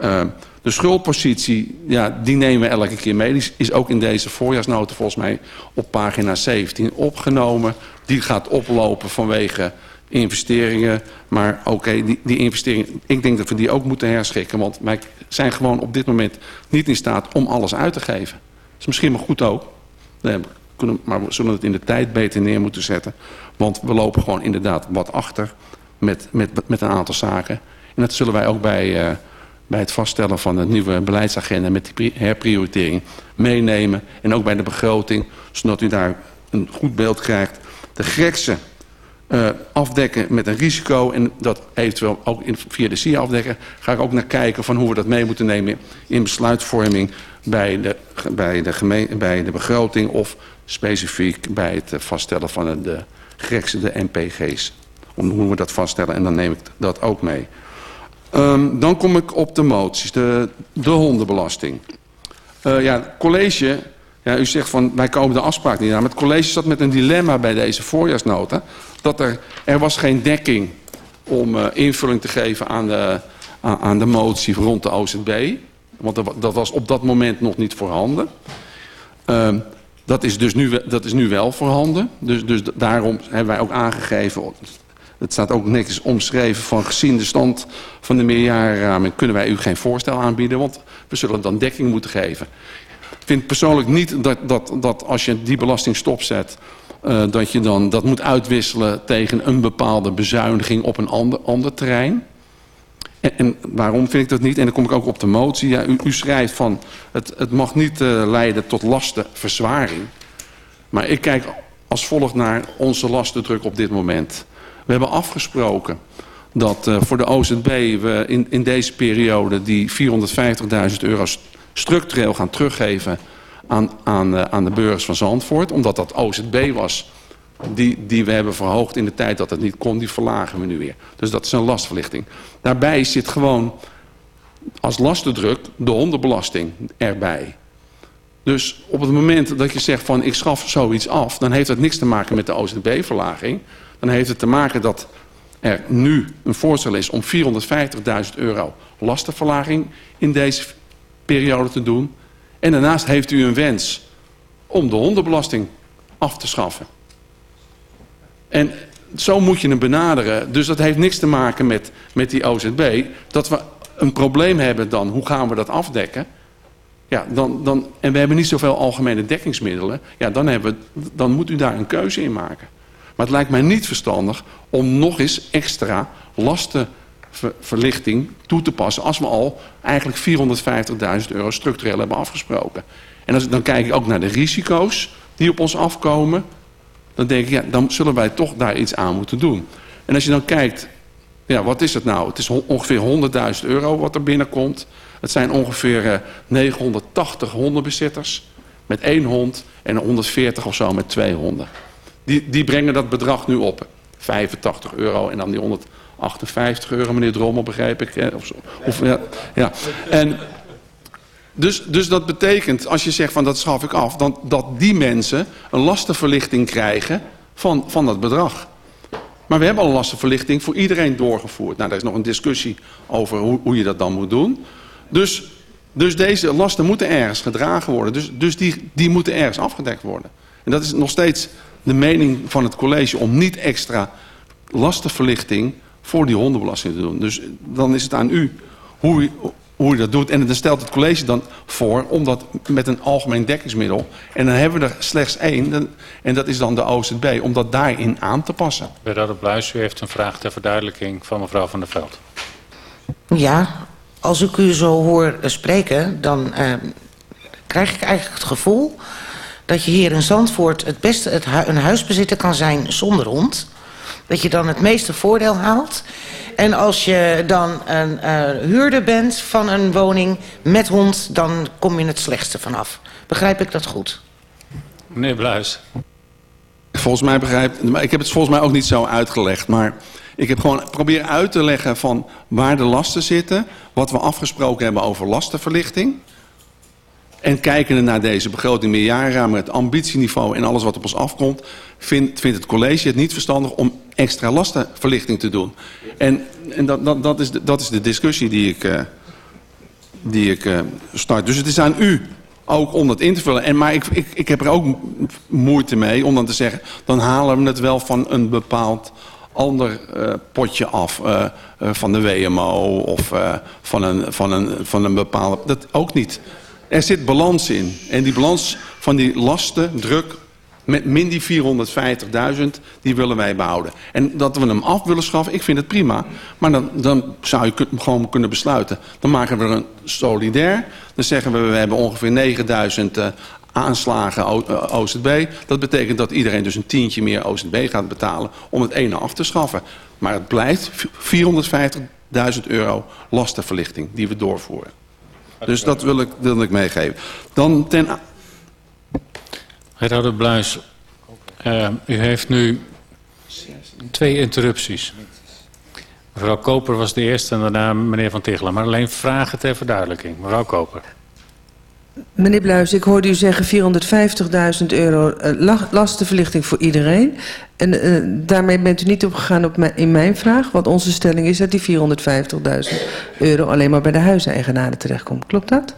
Uh, de schuldpositie, ja, die nemen we elke keer mee. Die is ook in deze voorjaarsnota volgens mij op pagina 17 opgenomen. Die gaat oplopen vanwege investeringen. Maar oké, die, die investeringen, ik denk dat we die ook moeten herschikken. Want wij zijn gewoon op dit moment niet in staat om alles uit te geven. Is misschien maar goed ook. Kunnen, maar we zullen het in de tijd beter neer moeten zetten. Want we lopen gewoon inderdaad wat achter met, met, met een aantal zaken. En dat zullen wij ook bij... Uh, bij het vaststellen van de nieuwe beleidsagenda met die herprioritering meenemen. En ook bij de begroting, zodat u daar een goed beeld krijgt. De greksen uh, afdekken met een risico en dat eventueel ook in, via de SIA afdekken. Ga ik ook naar kijken van hoe we dat mee moeten nemen in besluitvorming bij de, bij de, gemeen, bij de begroting of specifiek bij het vaststellen van de greksen, de NPG's. Om hoe we dat vaststellen en dan neem ik dat ook mee. Um, dan kom ik op de moties, de, de hondenbelasting. Uh, ja, college, ja, u zegt van wij komen de afspraak niet aan. Maar het college zat met een dilemma bij deze voorjaarsnota. Dat er, er was geen dekking om uh, invulling te geven aan de, aan, de motie rond de OZB. Want dat, dat was op dat moment nog niet voorhanden. Uh, dat is dus nu, dat is nu wel voorhanden. Dus, dus daarom hebben wij ook aangegeven het staat ook netjes omschreven van gezien de stand van de meerjarenraming kunnen wij u geen voorstel aanbieden, want we zullen dan dekking moeten geven. Ik vind persoonlijk niet dat, dat, dat als je die belasting stopzet, uh, dat je dan dat moet uitwisselen tegen een bepaalde bezuiniging op een ander, ander terrein. En, en, waarom vind ik dat niet? En dan kom ik ook op de motie. Ja, u, u schrijft van het, het mag niet uh, leiden tot lastenverzwaring. Maar ik kijk als volgt naar onze lastendruk op dit moment. We hebben afgesproken dat uh, voor de OZB we in, in deze periode die 450.000 euro structureel gaan teruggeven aan, aan, uh, aan de burgers van Zandvoort. Omdat dat OZB was die, die we hebben verhoogd in de tijd dat het niet kon, die verlagen we nu weer. Dus dat is een lastverlichting. Daarbij zit gewoon als lastendruk de hondenbelasting erbij. Dus op het moment dat je zegt van ik schaf zoiets af, dan heeft dat niks te maken met de OZB-verlaging dan heeft het te maken dat er nu een voorstel is om 450.000 euro lastenverlaging in deze periode te doen. En daarnaast heeft u een wens om de hondenbelasting af te schaffen. En zo moet je hem benaderen. Dus dat heeft niks te maken met, met die OZB. Dat we een probleem hebben dan, hoe gaan we dat afdekken? Ja, dan, dan, en we hebben niet zoveel algemene dekkingsmiddelen. Ja, dan, hebben we, dan moet u daar een keuze in maken. Maar het lijkt mij niet verstandig om nog eens extra lastenverlichting toe te passen... als we al eigenlijk 450.000 euro structureel hebben afgesproken. En als, dan kijk ik ook naar de risico's die op ons afkomen... dan denk ik, ja, dan zullen wij toch daar iets aan moeten doen. En als je dan kijkt, ja, wat is het nou? Het is ongeveer 100.000 euro wat er binnenkomt. Het zijn ongeveer uh, 980 hondenbezitters met één hond... en 140 of zo met twee honden. Die, die brengen dat bedrag nu op. 85 euro en dan die 158 euro, meneer Drommel, begrijp ik. Of, of, ja, ja. En dus, dus dat betekent, als je zegt van dat schaf ik af... Dan, dat die mensen een lastenverlichting krijgen van, van dat bedrag. Maar we hebben al een lastenverlichting voor iedereen doorgevoerd. Nou, daar is nog een discussie over hoe, hoe je dat dan moet doen. Dus Dus deze lasten moeten ergens gedragen worden. Dus, dus die, die moeten ergens afgedekt worden. En dat is nog steeds de mening van het college om niet extra lastenverlichting voor die hondenbelasting te doen. Dus dan is het aan u hoe u, hoe u dat doet. En dan stelt het college dan voor om dat met een algemeen dekkingsmiddel... en dan hebben we er slechts één, en dat is dan de OZB... om dat daarin aan te passen. Wethouder Bluis, u heeft een vraag ter verduidelijking van mevrouw Van der Veld. Ja, als ik u zo hoor eh, spreken, dan eh, krijg ik eigenlijk het gevoel... dat je hier in Zandvoort het beste het hu- een huisbezitter kan zijn zonder hond. Dat je dan het meeste voordeel haalt. En als je dan een eh, huurder bent van een woning met hond... dan kom je het slechtste vanaf. Begrijp ik dat goed? Meneer Bluis. Volgens mij begrijp maar ik heb het volgens mij ook niet zo uitgelegd, maar ik heb gewoon proberen uit te leggen van waar de lasten zitten, wat we afgesproken hebben over lastenverlichting. En kijkende naar deze begroting meerjarenraam, het ambitieniveau en alles wat op ons afkomt, vindt, vindt het college het niet verstandig om extra lastenverlichting te doen. En, en dat, dat, dat, is de, dat is de discussie die ik, eh, die ik eh, start. Dus het is aan u ook om dat in te vullen. En, maar ik, ik, ik heb er ook mo- moeite mee om dan te zeggen... dan halen we het wel van een bepaald ander eh, potje af. van de WMO of van, een, van, een, van een bepaalde... Dat ook niet. Er zit balans in. En die balans van die lasten, druk... met min die 450.000, die willen wij behouden. En dat we hem af willen schaffen, ik vind het prima. Maar dan, dan zou je gewoon kunnen besluiten. Dan maken we een solidair. Dan zeggen we, we hebben ongeveer 9000 eh, aanslagen O- eh, OZB. Dat betekent dat iedereen dus een tientje meer OZB gaat betalen... om het ene af te schaffen. Maar het blijft 450.000 euro lastenverlichting die we doorvoeren. Dus dat wil ik, wil ik meegeven. Dan ten... Wethouder Bluis, eh, u heeft nu twee interrupties. Mevrouw Koper was de eerste en daarna meneer Van Tichelen. Maar alleen vragen ter verduidelijking. Mevrouw Koper. Meneer Bluis, ik hoorde u zeggen 450.000 euro eh, la- lastenverlichting voor iedereen. En eh, daarmee bent u niet opgegaan op in mijn vraag. Want onze stelling is dat die 450.000 euro alleen maar bij de huiseigenaren terechtkomt. Klopt dat?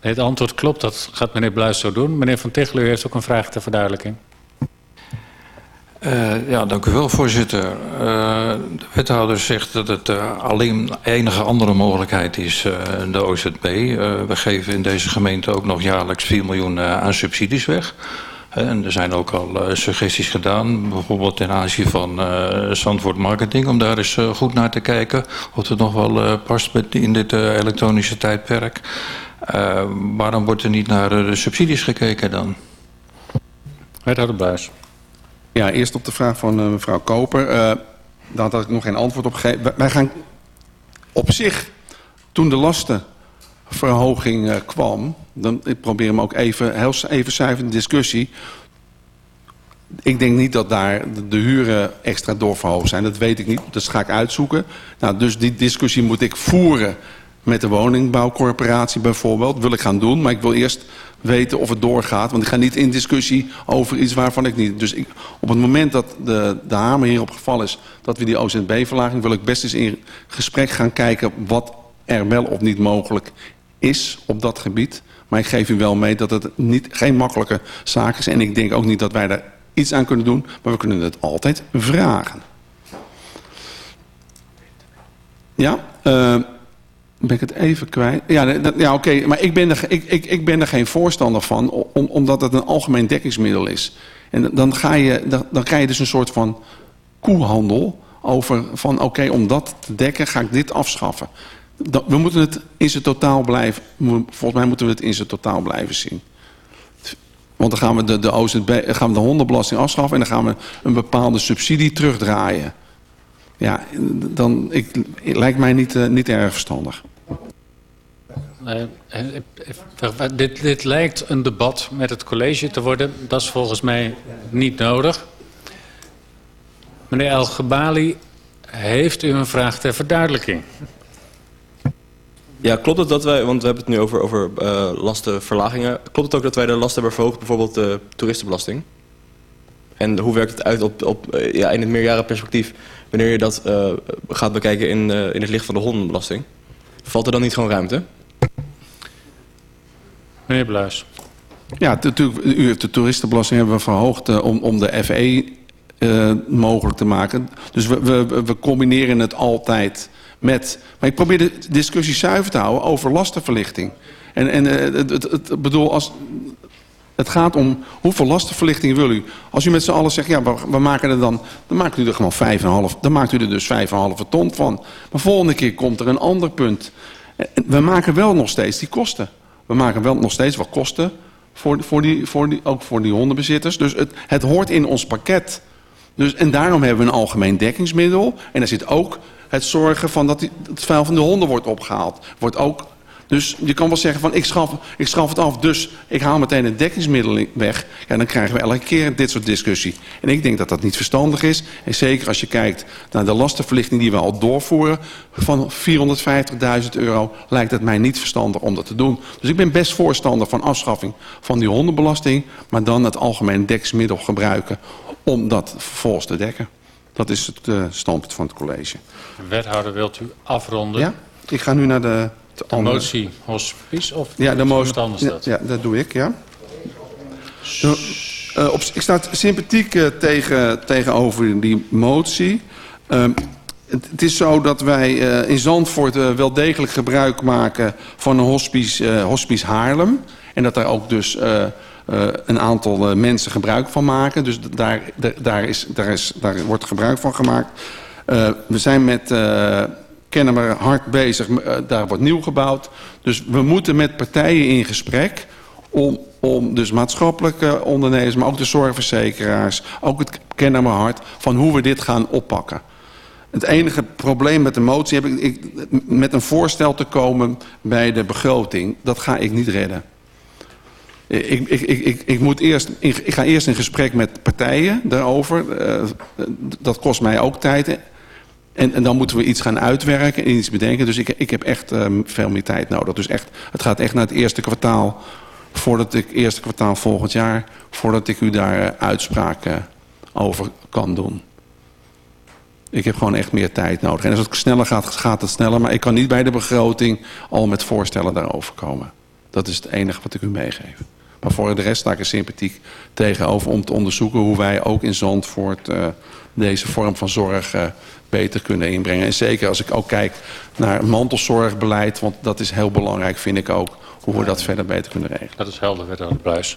Het antwoord klopt, dat gaat meneer Bluis zo doen. Meneer Van Tichelen, u heeft ook een vraag ter verduidelijking. Eh, ja, dank u wel, voorzitter. Eh, de wethouder zegt dat het eh, alleen enige andere mogelijkheid is de OZB. We geven in deze gemeente ook nog jaarlijks 4 miljoen aan subsidies weg. En er zijn ook al suggesties gedaan, bijvoorbeeld ten aanzien van Zandvoort Marketing... om daar eens goed naar te kijken of het nog wel past in dit elektronische tijdperk. Waarom wordt er niet naar de subsidies gekeken dan? Wethouder Bluis. Ja, eerst op de vraag van eh, mevrouw Koper. Eh, daar had ik nog geen antwoord op gegeven. Wij- gaan op zich, toen de lastenverhoging eh, kwam... dan ik probeer hem ook even, heel even zuiver in discussie... Ik denk niet dat daar de, huren extra doorverhoogd zijn. Dat weet ik niet. Dat ga ik uitzoeken. Nou, dus die discussie moet ik voeren met de woningbouwcorporatie bijvoorbeeld. wil ik gaan doen, maar ik wil eerst weten of het doorgaat. Want ik ga niet in discussie over iets waarvan ik niet... Dus ik, op het moment dat de, de hamer hierop gevallen is... dat we die OZB-verlaging... wil ik best eens in gesprek gaan kijken... wat er wel of niet mogelijk is op dat gebied. Maar ik geef u wel mee dat het niet, geen makkelijke zaak is. En ik denk ook niet dat wij daar iets aan kunnen doen. Maar we kunnen het altijd vragen. Ja, eh, ben ik het even kwijt? Ja, ja oké. maar ik ben, er, ik, ik, ik ben er geen voorstander van. Om, omdat het een algemeen dekkingsmiddel is. En dan, ga je, dan, krijg je dus een soort van koehandel. Over van oké, om dat te dekken ga ik dit afschaffen. We moeten het in zijn totaal blijven... Volgens mij moeten we het in zijn totaal blijven zien. Want dan gaan we de, de, OZB, gaan de hondenbelasting afschaffen... en dan gaan we een bepaalde subsidie terugdraaien. Ja, dan ik, lijkt mij niet, eh, niet erg verstandig. Eh, eh, dit, lijkt een debat met het college te worden. Dat is volgens mij niet nodig. Meneer El Gebali, heeft u een vraag ter verduidelijking? Ja, klopt het dat wij, want we hebben het nu over, over eh, lastenverlagingen. Klopt het ook dat wij de lasten hebben verhoogd, bijvoorbeeld de toeristenbelasting? En hoe werkt het uit op, op, ja, in het meerjarenperspectief wanneer je dat gaat bekijken in, in het licht van de hondenbelasting? Valt er dan niet gewoon ruimte? Meneer Bluis. Ja, natuurlijk, u heeft de toeristenbelasting hebben we verhoogd uh, om, om de FE uh, mogelijk te maken. Dus we, we, we combineren het altijd met... Maar ik probeer de discussie zuiver te houden over lastenverlichting. En, en uh, het, het, het, bedoel, als, het gaat om hoeveel lastenverlichting wil u. Als u met z'n allen zegt, ja, we, we, maken er dan... dan maakt u er gewoon 5,5... dan maakt u er dus 5,5 ton van. Maar volgende keer komt er een ander punt. We maken wel nog steeds die kosten. We maken wel nog steeds wat kosten... Voor, voor die, voor die, ook voor die hondenbezitters. Dus het, het hoort in ons pakket. Dus, en daarom hebben we een algemeen dekkingsmiddel. En daar zit ook het zorgen van dat het vuil van de honden wordt opgehaald. Wordt ook dus je kan wel zeggen van ik schaf, ik schaf het af, dus ik haal meteen het dekkingsmiddel weg. Ja, dan krijgen we elke keer dit soort discussie. En ik denk dat dat niet verstandig is. En zeker als je kijkt naar de lastenverlichting die we al doorvoeren van 450.000 euro, lijkt het mij niet verstandig om dat te doen. Dus ik ben best voorstander van afschaffing van die hondenbelasting, maar dan het algemeen dekkingsmiddel gebruiken om dat vervolgens te dekken. Dat is het uh, standpunt van het college. Wethouder, wilt u afronden? Ja, ik ga nu naar de de motie hospice of ja, de motie, dat? Ja, dat doe ik, ja. Uh, op, ik sta sympathiek uh, tegen, tegenover die motie. Uh, het, het, is zo dat wij in Zandvoort wel degelijk gebruik maken van een hospice, hospice Haarlem. En dat daar ook dus een aantal mensen gebruik van maken. Dus daar, daar, is, daar, is, daar wordt gebruik van gemaakt. we zijn met kennen we hard bezig. Eh, daar wordt nieuw gebouwd. Dus we moeten met partijen in gesprek om, om dus maatschappelijke ondernemers, maar ook de zorgverzekeraars, ook het kennen we hart, van hoe we dit gaan oppakken. Het enige probleem met de motie heb ik, ik, met een voorstel te komen bij de begroting. Dat ga ik niet redden. Ik, ik, ik, ik, moet eerst, ik ga eerst in gesprek met partijen daarover. Uh, dat kost mij ook tijd. En, en, dan moeten we iets gaan uitwerken en iets bedenken. Dus ik, ik heb echt um, veel meer tijd nodig. Dus echt, het gaat echt naar het eerste kwartaal. Voordat ik, eerste kwartaal volgend jaar. Voordat ik u daar uh, uitspraken over kan doen. Ik heb gewoon echt meer tijd nodig. En als het sneller gaat, gaat het sneller. Maar ik kan niet bij de begroting al met voorstellen daarover komen. Dat is het enige wat ik u meegeef. Maar voor de rest sta ik er sympathiek tegenover om te onderzoeken hoe wij ook in Zandvoort uh, deze vorm van zorg uh, beter kunnen inbrengen. En zeker als ik ook kijk naar mantelzorgbeleid, want dat is heel belangrijk vind ik ook, hoe we dat verder beter kunnen regelen. Dat is helder, wethouder Bluis.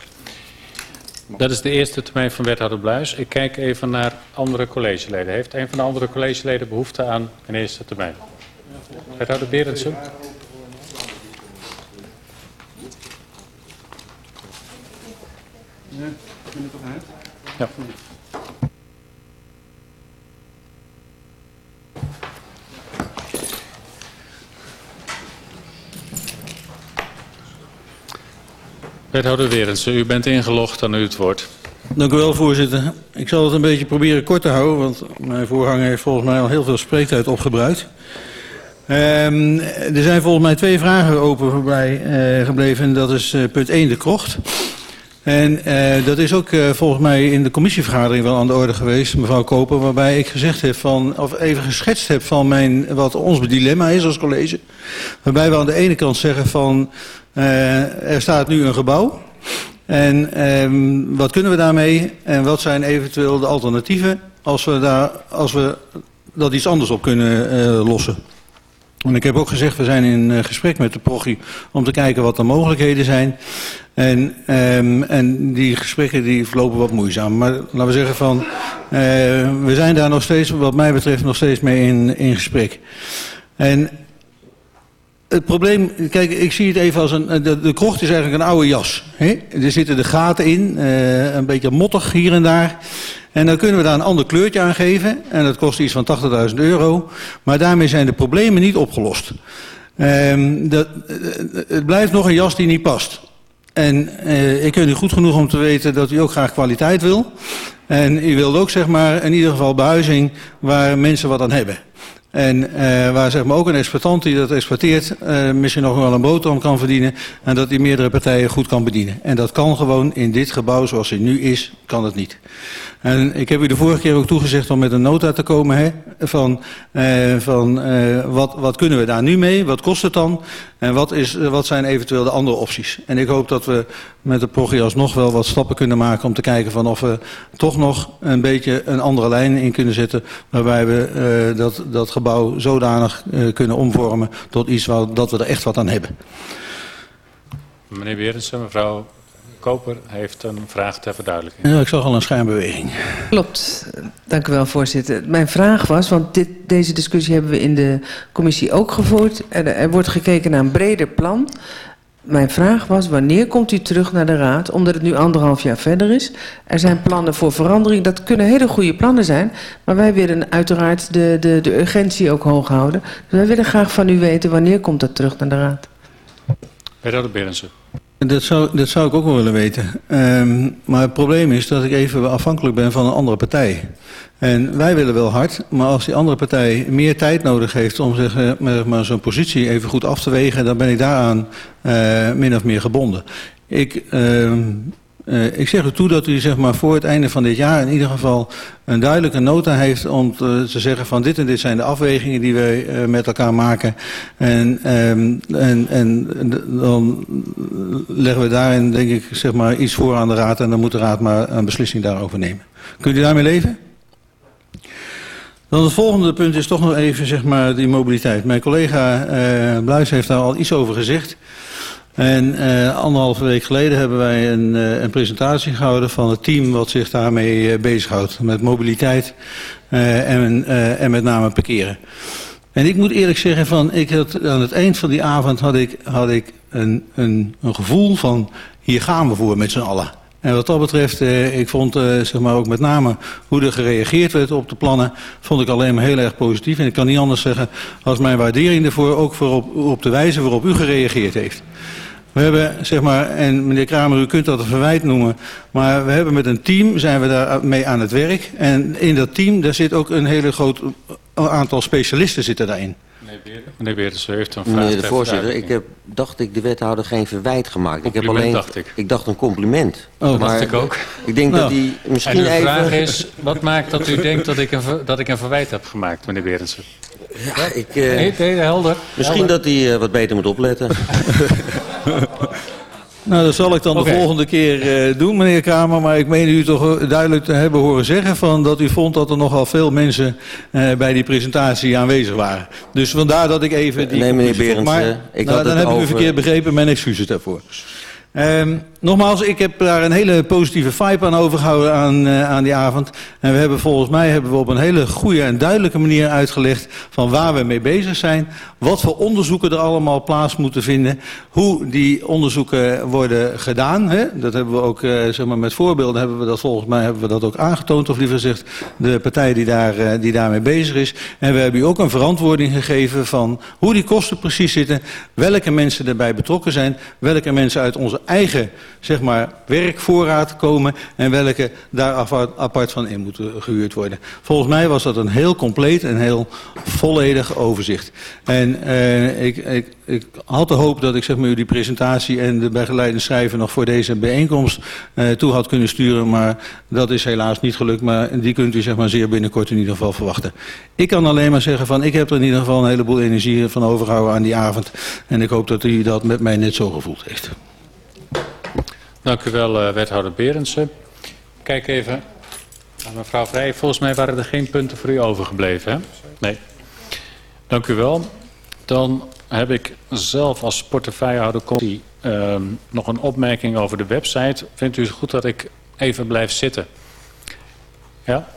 Dat is de eerste termijn van wethouder Bluis. Ik kijk even naar andere collegeleden. Heeft een van de andere collegeleden behoefte aan een eerste termijn? Wethouder Berendsen? Ja. Wethouder Werensen, u bent ingelogd, aan u het woord. Dank u wel, voorzitter. Ik zal het een beetje proberen kort te houden, want mijn voorganger heeft volgens mij al heel veel spreektijd opgebruikt. Um, er zijn volgens mij twee vragen open voorbij uh, gebleven. En dat is uh, punt 1, de krocht. En uh, dat is ook volgens mij in de commissievergadering wel aan de orde geweest, mevrouw Koper, waarbij ik gezegd heb van, of even geschetst heb van mijn, wat ons dilemma is als college. Waarbij we aan de ene kant zeggen van, er staat nu een gebouw. En um, wat kunnen we daarmee? En wat zijn eventueel de alternatieven als we, daar, als we dat iets anders op kunnen lossen? En ik heb ook gezegd, we zijn in gesprek met de progie om te kijken wat de mogelijkheden zijn. En, um, en die gesprekken die verlopen wat moeizaam. Maar laten we zeggen van, we zijn daar nog steeds, wat mij betreft, nog steeds mee in, in gesprek. En het probleem, kijk, ik zie het even als een, de, krocht is eigenlijk een oude jas. Hè? Er zitten de gaten in, uh, een beetje mottig hier en daar. En dan kunnen we daar een ander kleurtje aan geven. En dat kost iets van 80.000 euro. Maar daarmee zijn de problemen niet opgelost. Um, dat, het blijft nog een jas die niet past. En uh, ik ken u goed genoeg om te weten dat u ook graag kwaliteit wil. En u wilt ook zeg maar in ieder geval behuizing waar mensen wat aan hebben. En uh, waar zeg maar ook een exploitant die dat exploiteert uh, misschien nog wel een boterham kan verdienen. En dat die meerdere partijen goed kan bedienen. En dat kan gewoon in dit gebouw zoals het nu is kan het niet. En ik heb u de vorige keer ook toegezegd om met een nota te komen hè, van, eh, van eh, wat, wat kunnen we daar nu mee, wat kost het dan en wat, is, wat zijn eventueel de andere opties. En ik hoop dat we met de Progias nog wel wat stappen kunnen maken om te kijken van of we toch nog een beetje een andere lijn in kunnen zetten waarbij we eh, dat, dat gebouw zodanig eh, kunnen omvormen tot iets waar, dat we er echt wat aan hebben. Meneer Berendsen, mevrouw Koper heeft een vraag ter verduidelijking. Ja, ik zag al een schijnbeweging. Klopt. Dank u wel, voorzitter. Mijn vraag was, want dit, deze discussie hebben we in de commissie ook gevoerd. Er, er wordt gekeken naar een breder plan. Mijn vraag was, wanneer komt u terug naar de Raad? Omdat het nu anderhalf jaar verder is. Er zijn plannen voor verandering. Dat kunnen hele goede plannen zijn. Maar wij willen uiteraard de, de, de urgentie ook hoog houden. Dus wij willen graag van u weten, wanneer komt dat terug naar de Raad? Wethouder Berendsen. Dat zou, dat zou ik ook wel willen weten. Um, maar het probleem is dat ik even afhankelijk ben van een andere partij. En wij willen wel hard, maar als die andere partij meer tijd nodig heeft om zeg, maar zo'n positie even goed af te wegen, dan ben ik daaraan uh, min of meer gebonden. Ik, uh, uh, ik zeg u toe dat u zeg maar, voor het einde van dit jaar in ieder geval een duidelijke nota heeft om te, zeggen van dit en dit zijn de afwegingen die wij uh, met elkaar maken. En, um, en, en dan leggen we daarin denk ik zeg maar, iets voor aan de raad en dan moet de raad maar een beslissing daarover nemen. Kunt u daarmee leven? Dan het volgende punt is toch nog even zeg maar, die mobiliteit. Mijn collega uh, Bluis heeft daar al iets over gezegd. En uh, anderhalve week geleden hebben wij een, uh, een presentatie gehouden van het team wat zich daarmee uh, bezighoudt. Met mobiliteit en, en met name parkeren. En ik moet eerlijk zeggen, van, ik had, aan het eind van die avond had ik, had ik een, een, een gevoel van hier gaan we voor met z'n allen. En wat dat betreft, eh, ik vond eh, zeg maar ook met name hoe er gereageerd werd op de plannen, vond ik alleen maar heel erg positief. En ik kan niet anders zeggen als mijn waardering ervoor ook voor op, op de wijze waarop u gereageerd heeft. We hebben, zeg maar, en meneer Kramer, u kunt dat een verwijt noemen, maar we hebben met een team, zijn we daar mee aan het werk. En in dat team, daar zit ook een hele groot aantal specialisten zitten daarin. Meneer Beertens, u heeft een vraag. Meneer de voorzitter, ik heb, dacht ik de wethouder geen verwijt gemaakt. Compliment, ik heb alleen, dacht ik. Ik dacht een compliment. Oh, dat maar dacht ik ook. Ik denk nou, dat hij misschien en uw even... vraag is, wat maakt dat u denkt dat ik een, dat ik een verwijt heb gemaakt, meneer Berendsen? Ja, ik... Uh, nee, nee, helder. Misschien helder. dat hij uh, wat beter moet opletten. Nou, dat zal ik dan okay. de volgende keer uh, doen, meneer Kramer. Maar ik meen u toch duidelijk te hebben horen zeggen... Van dat u vond dat er nogal veel mensen uh, bij die presentatie aanwezig waren. Dus vandaar dat ik even... Die nee, meneer Berends, maar, ik nou, had dan heb over... ik u verkeerd begrepen. Mijn excuses daarvoor. Um, nogmaals, ik heb daar een hele positieve vibe aan overgehouden aan, uh, aan die avond. En we hebben volgens mij hebben we op een hele goede en duidelijke manier uitgelegd van waar we mee bezig zijn. Wat voor onderzoeken er allemaal plaats moeten vinden. Hoe die onderzoeken worden gedaan. Hè? Dat hebben we ook, uh, zeg maar met voorbeelden hebben we dat volgens mij hebben we dat ook aangetoond. Of liever gezegd, de partij die, daar, uh, die daarmee bezig is. En we hebben u ook een verantwoording gegeven van hoe die kosten precies zitten. Welke mensen erbij betrokken zijn. Welke mensen uit onze eigen zeg maar, werkvoorraad komen en welke daar apart, van in moeten gehuurd worden. Volgens mij was dat een heel compleet en heel volledig overzicht. En uh, ik, ik, ik had de hoop dat ik zeg maar, u die presentatie en de begeleidende schrijven nog voor deze bijeenkomst uh, toe had kunnen sturen, maar dat is helaas niet gelukt, maar die kunt u zeg maar, zeer binnenkort in ieder geval verwachten. Ik kan alleen maar zeggen van ik heb er in ieder geval een heleboel energie van overgehouden aan die avond en ik hoop dat u dat met mij net zo gevoeld heeft. Dank u wel, uh, wethouder Berendsen. Kijk even naar mevrouw Vrij. Volgens mij waren er geen punten voor u overgebleven, hè? Nee. Dank u wel. Dan heb ik zelf als portefeuillehouder commissie uh, nog een opmerking over de website. Vindt u het goed dat ik even blijf zitten? Ja?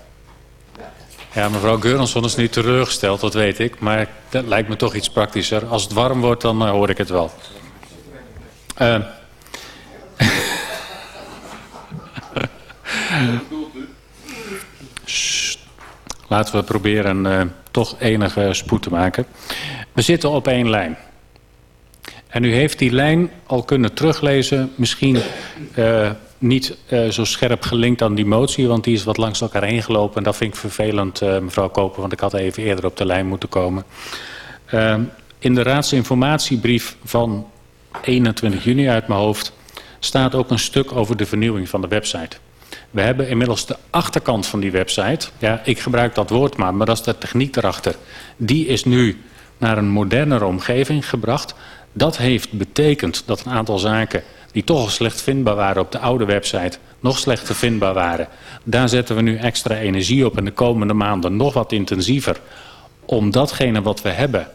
Ja, mevrouw Geurensson is nu teleurgesteld, dat weet ik. Maar dat lijkt me toch iets praktischer. Als het warm wordt, dan uh, hoor ik het wel. Uh, Laten we proberen uh, toch enige spoed te maken. We zitten op één lijn. En u heeft die lijn al kunnen teruglezen. Misschien uh, niet uh, zo scherp gelinkt aan die motie, want die is wat langs elkaar heen gelopen. En dat vind ik vervelend, mevrouw Koper, want ik had even eerder op de lijn moeten komen. in de raadsinformatiebrief van 21 juni uit mijn hoofd staat ook een stuk over de vernieuwing van de website. We hebben inmiddels de achterkant van die website. Ja, ik gebruik dat woord maar, maar dat is de techniek erachter. Die is nu naar een modernere omgeving gebracht. Dat heeft betekend dat een aantal zaken die toch al slecht vindbaar waren op de oude website, nog slechter vindbaar waren. Daar zetten we nu extra energie op en de komende maanden nog wat intensiever om datgene wat we hebben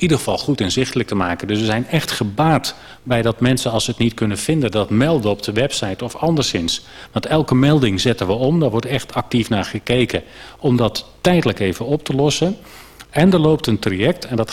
ieder geval goed inzichtelijk te maken. Dus we zijn echt gebaat bij dat mensen als ze het niet kunnen vinden... dat melden op de website of anderszins. Want elke melding zetten we om, daar wordt echt actief naar gekeken... om dat tijdelijk even op te lossen. En er loopt een traject, en dat gaat